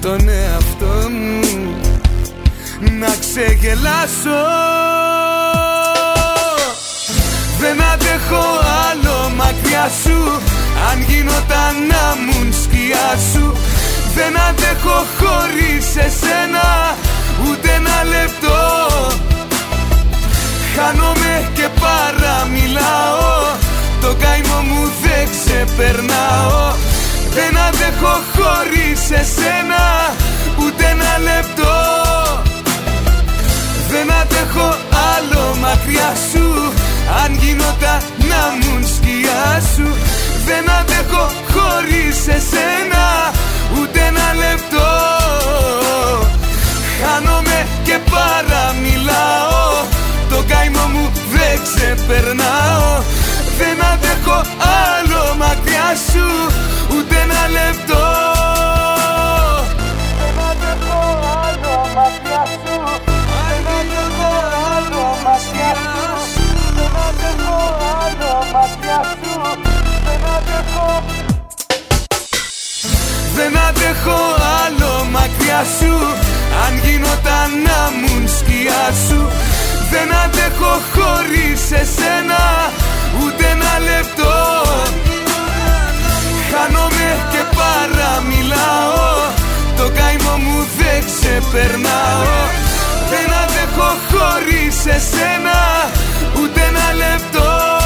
τον εαυτό μου. Να ξεγελάσω δεν αντέχω άλλο μακριά σου. Αν γινόταν να μου σκιά σου. Δεν αντέχω χωρίς εσένα Ούτε ένα λεπτό. Χάνομαι και παραμιλάω. Το καημό μου δεν ξεπερνάω. Δεν αντέχω χωρίς εσένα Ούτε ένα λεπτό. Δεν αντέχω άλλο μακριά σου. Αν γινόταν να μου σκιά σου. Δεν αντέχω χωρίς εσένα Ούτε ένα λεπτό. Χάνομαι και παραμιλάω. Το καημό μου δεν ξεπερνάω. Δεν αντέχω άλλο μακριά σου Ούτε ένα λεπτό δεν αντέχω. Άλλο μακριά σου. Αν γινόταν να μου σκιά σου. Δεν αντέχω χωρίς εσένα. Ούτε ένα λεπτό. Χάνομαι και παραμιλάω. Το καημό μου δεν ξεπερνάω. Δεν αντέχω χωρίς εσένα. Ούτε ένα λεπτό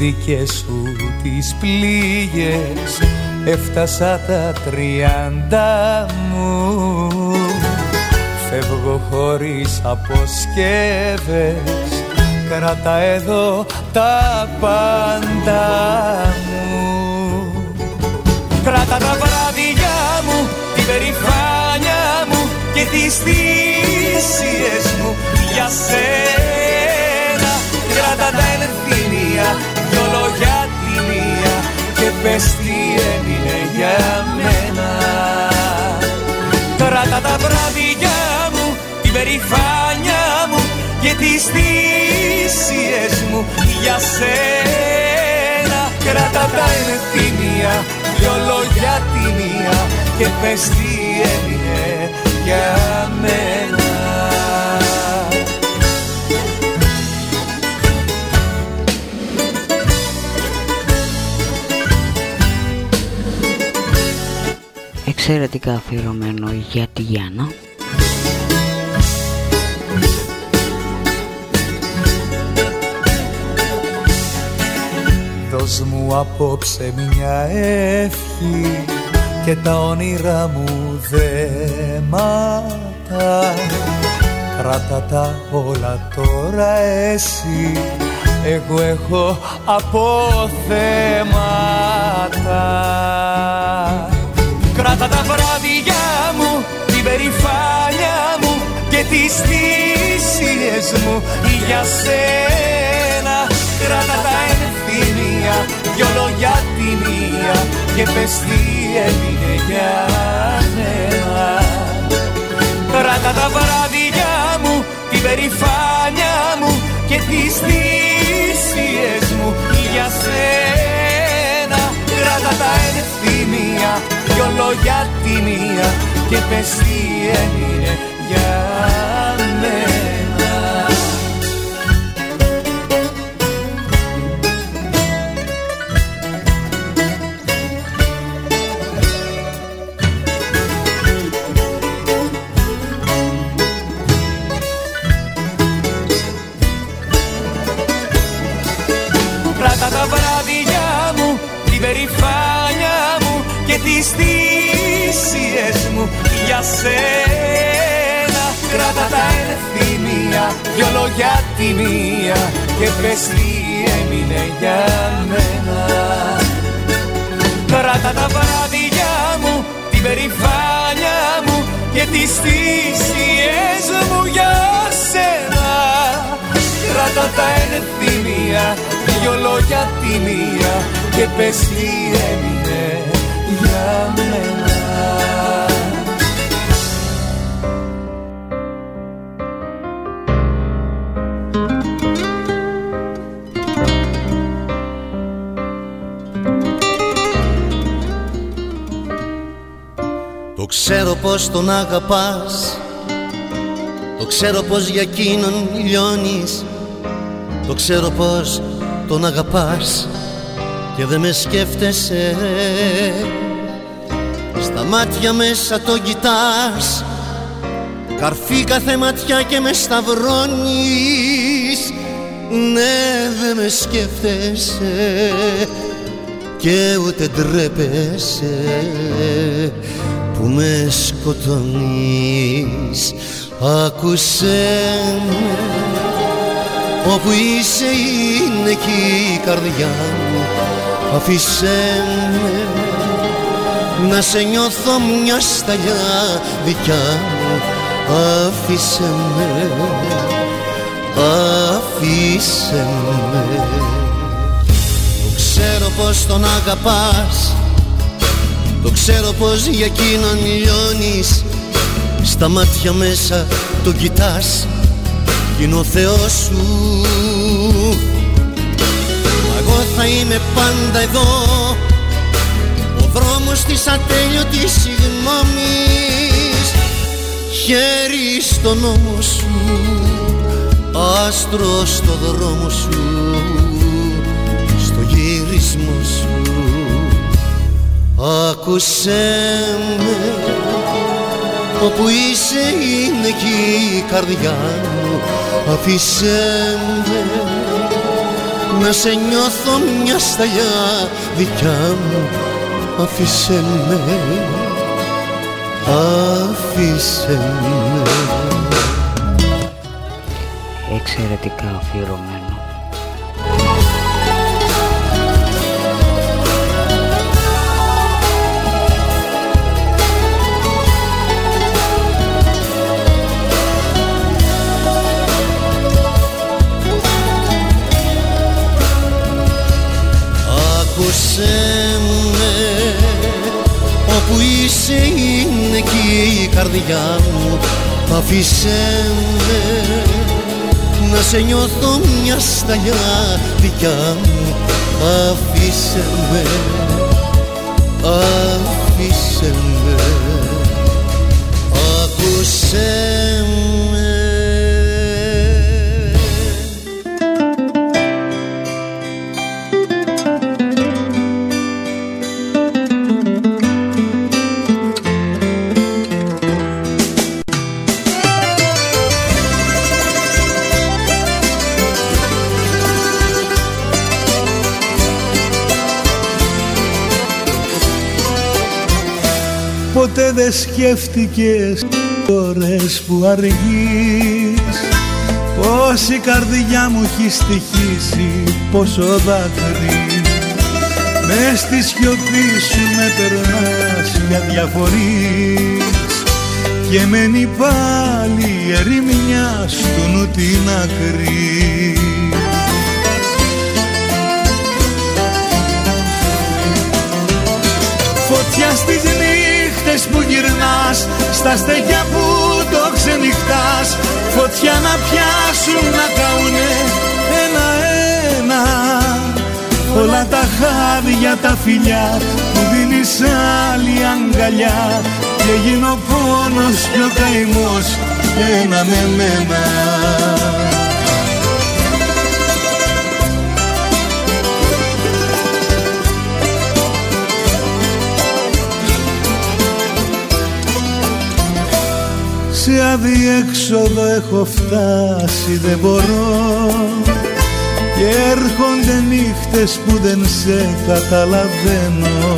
δικές σου τις πληγές Έφτασα τα τριάντα μου. Φεύγω χωρίς αποσκεύες Κράτα εδώ τα πάντα μου. Κράτα τα βράδια μου, την περηφάνια μου και τη στιγμή θυσίες μου για σένα. Κράτα τα πες τι έμεινε για μένα. Κράτα τα βράδια μου, την περηφάνια μου και τις θυσίες μου για σένα. Κράτα τα ενθύμια δυο λόγια τη μία και πες τι έμεινε για μένα Εξαιρετικά αφιερωμένο για τη Γιάννα. Δώσ' μου απόψε μια ευχή και τα όνειρά μου δέματα. Κράτα τα όλα τώρα εσύ. Εγώ έχω αποθέματα Κράτα τα βράδια μου, την περηφάνια μου και τις θυσίες μου. Για σένα Κράτα τα ενθύμια, δυο λόγια τη μία και πες τι έμεινε για μένα. Κράτα τα βράδια μου, την περηφάνια μου και τις θυσίες μου. Για σένα Κράτα τα ενθύμια, δυο λόγια τη μία και πες τι έμεινε για μένα για σένα. Κράτα τα ενθύμια, δυο λόγια τη μία και πες τι έμεινε για μένα. Κράτα τα βράδια μου, την περηφάνια μου και τις θυσίες μου για σένα. Κράτα τα ενθύμια, δυο λόγια τη μία και πες τι έμεινε για μένα πως τον αγαπάς. Το ξέρω πως για εκείνον λιώνεις Το ξέρω πως τον αγαπάς. Και δεν με σκέφτεσαι. Στα μάτια μέσα το κοιτάς. Καρφί κάθε ματιά και με σταυρώνεις. Ναι δεν με σκέφτεσαι. Και ούτε ντρέπεσαι που με σκοτώνεις. Άκουσέ με Όπου είσαι είναι εκεί η καρδιά μου. Αφήσέ με Να σε νιώθω μια σταλιά δικιά μου. Αφήσέ με Αφήσέ με. Το ξέρω πως τον αγαπάς το ξέρω πως για εκείνον λιώνεις. Στα μάτια μέσα το κοιτάς. Κι είναι ο Θεός σου. Μα εγώ θα είμαι πάντα εδώ. Ο δρόμος της ατέλειωτης συγγνώμης Χέρι στον νόμο σου. Άστρο στο δρόμο σου. Στο γύρισμό σου Άκουσέ με Όπου είσαι είναι εκεί η καρδιά μου. Αφήσέ με Να σε νιώθω μια σταλιά δικιά μου. Αφήσέ με Αφήσέ με. Εξαιρετικά αφιερωμένο Όπου είσαι είναι εκεί η καρδιά μου. Αφήσέ με να σε νιώθω μια σταλιά δικιά μου. Αφήσε με, αφήσε με. Άκουσέ Ποτέ δεν σκέφτηκες ώρες που αργείς. Πως η καρδιά μου έχει στοιχήσει πόσο δάκρυ. Μες στη σιωπή σου με περνάς και αδιαφορείς Και μένει πάλι η ερημιά στο νου την άκρη. Φωτιά στις νύχτες που γυρνάς Στα στέκια που το ξενυχτάς Φωτιά να πιάσουν να καουνε ένα-ένα Όλα τα χάδια τα φιλιά που δίνεις άλλη αγκαλιά. Και γίνω πόνος και ο καημός ένα με μένα Σε αδιέξοδο έχω φτάσει δεν μπορώ. Και έρχονται νύχτες που δεν σε καταλαβαίνω.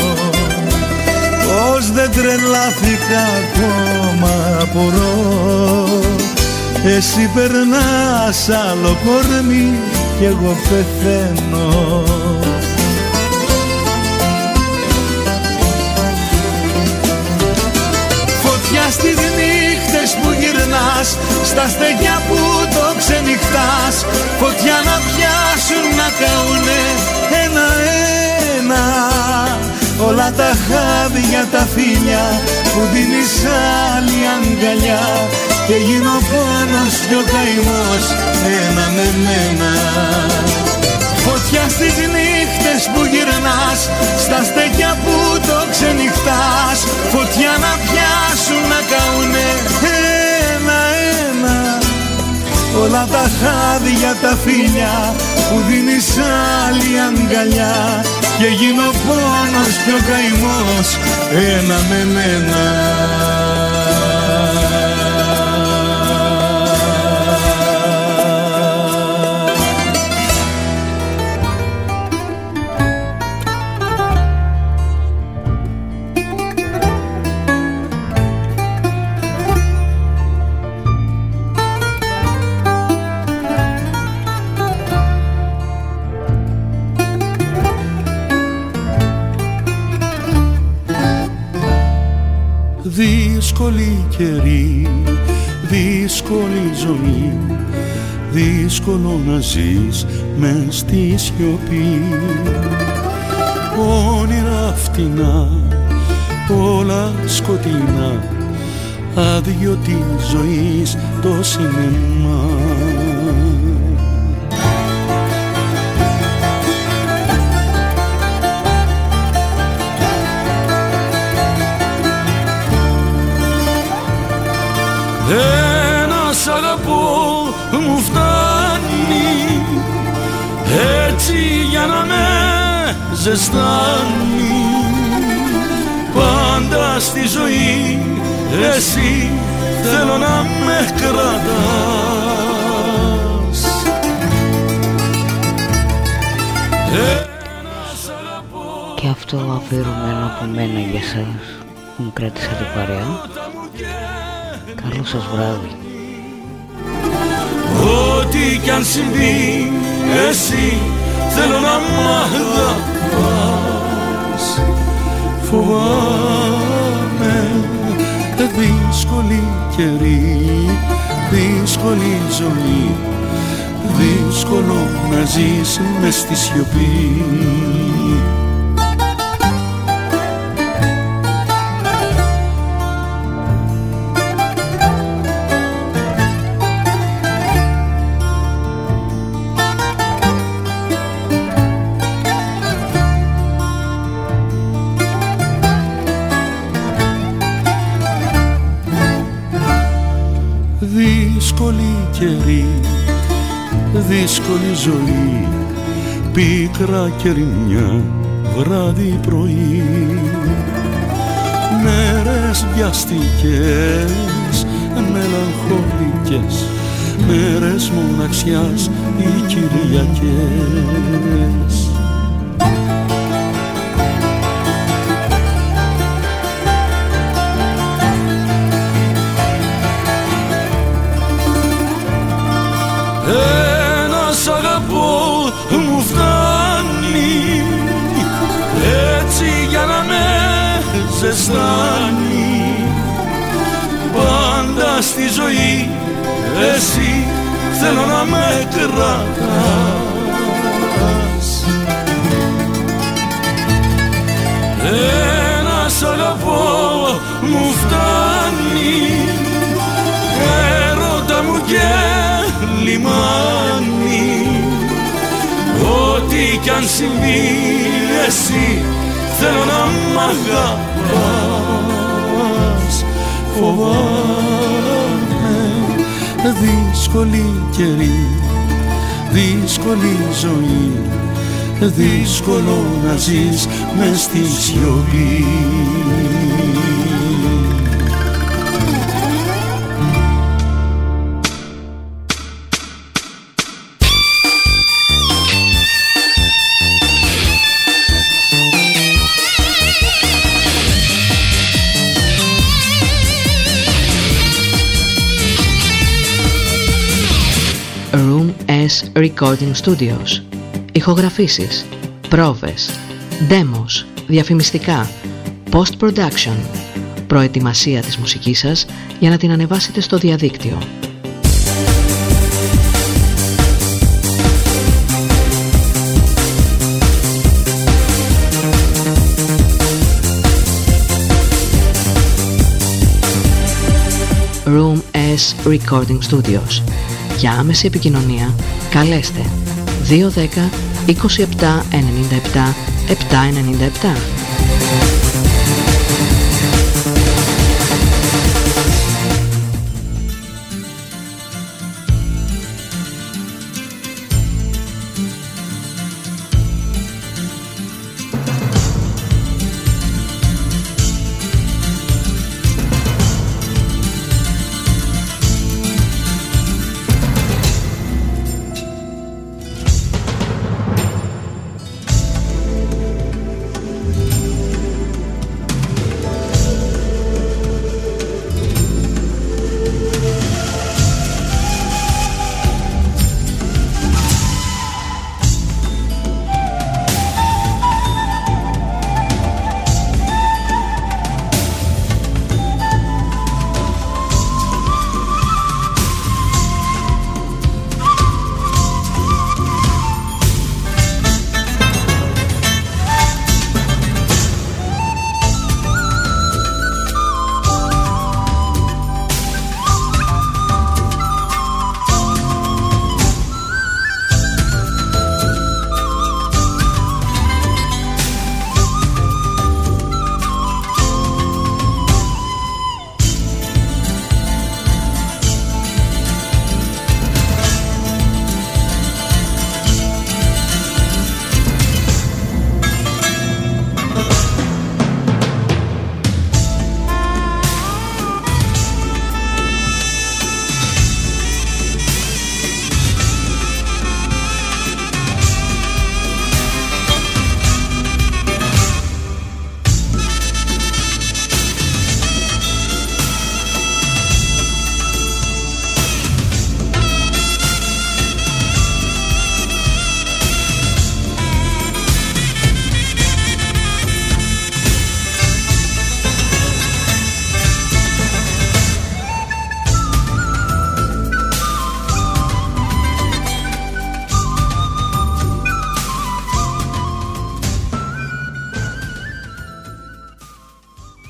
Πως δεν τρελάθηκα ακόμα απορώ. Εσύ περνάς άλλο κορμί κι εγώ πεθαίνω Στα στεγιά που το ξενυχτάς. Φωτιά να πιάσουν να καουνε ένα-ένα Όλα τα χάδια τα φίλια που δίνεις άλλη αγκαλιά. Και γίνω πόνος και ο καημός ένα με μένα Φωτιά στις νύχτες που γυρνάς Στα στέκια που το ξενυχτάς. Φωτιά να πιάσουν να Όλα τα χάδια τα φίλια που δίνεις άλλη αγκαλιά. Και γίνω πόνος και ο καημός ένα με μένα Δύσκολη καιρή, δύσκολη ζωή Δύσκολο να ζεις μες στη σιωπή. Όνειρα φτηνά, όλα σκοτεινά Άδειο τη ζωής το σινεμά Ένα σ' αγαπώ μου φτάνει. Έτσι για να με ζεστάνει. Πάντα στη ζωή εσύ θέλω να με κρατάς. Και αυτό αφιερωμένο από μένα για σας που μου κράτησατε παρέα. Καλό σας βράδυ. Ό,τι κι αν συμβεί εσύ θέλω να μ' αγαπάς. Φοβάμαι δύσκολη καιρή, δύσκολη ζωή. Δύσκολο να ζεις μες στη σιωπή ζωή. Πίκρα και ρημιά βράδυ πρωί. Μέρες βιαστικές μελαγχολικές. Μέρες μοναξιάς οι Κυριακές ζεστάνει. Πάντα στη ζωή εσύ θέλω να με κρατάς. Ένας αγαπώ μου φτάνει. Έρωτα μου και λιμάνι. Ό,τι κι αν συμβεί εσύ θέλω να μ' αγαπάς Φοβάμαι. Δύσκολη καιρή, δύσκολη ζωή. Δύσκολο να ζεις μες στη σιωπή S Recording Studios. Ηχογραφήσεις, πρόβες, demos, διαφημιστικά, post-production. Προετοιμασία της μουσικής σας για να την ανεβάσετε στο διαδίκτυο. Room S Recording Studios Για άμεση επικοινωνία καλέστε. 210 27 97 797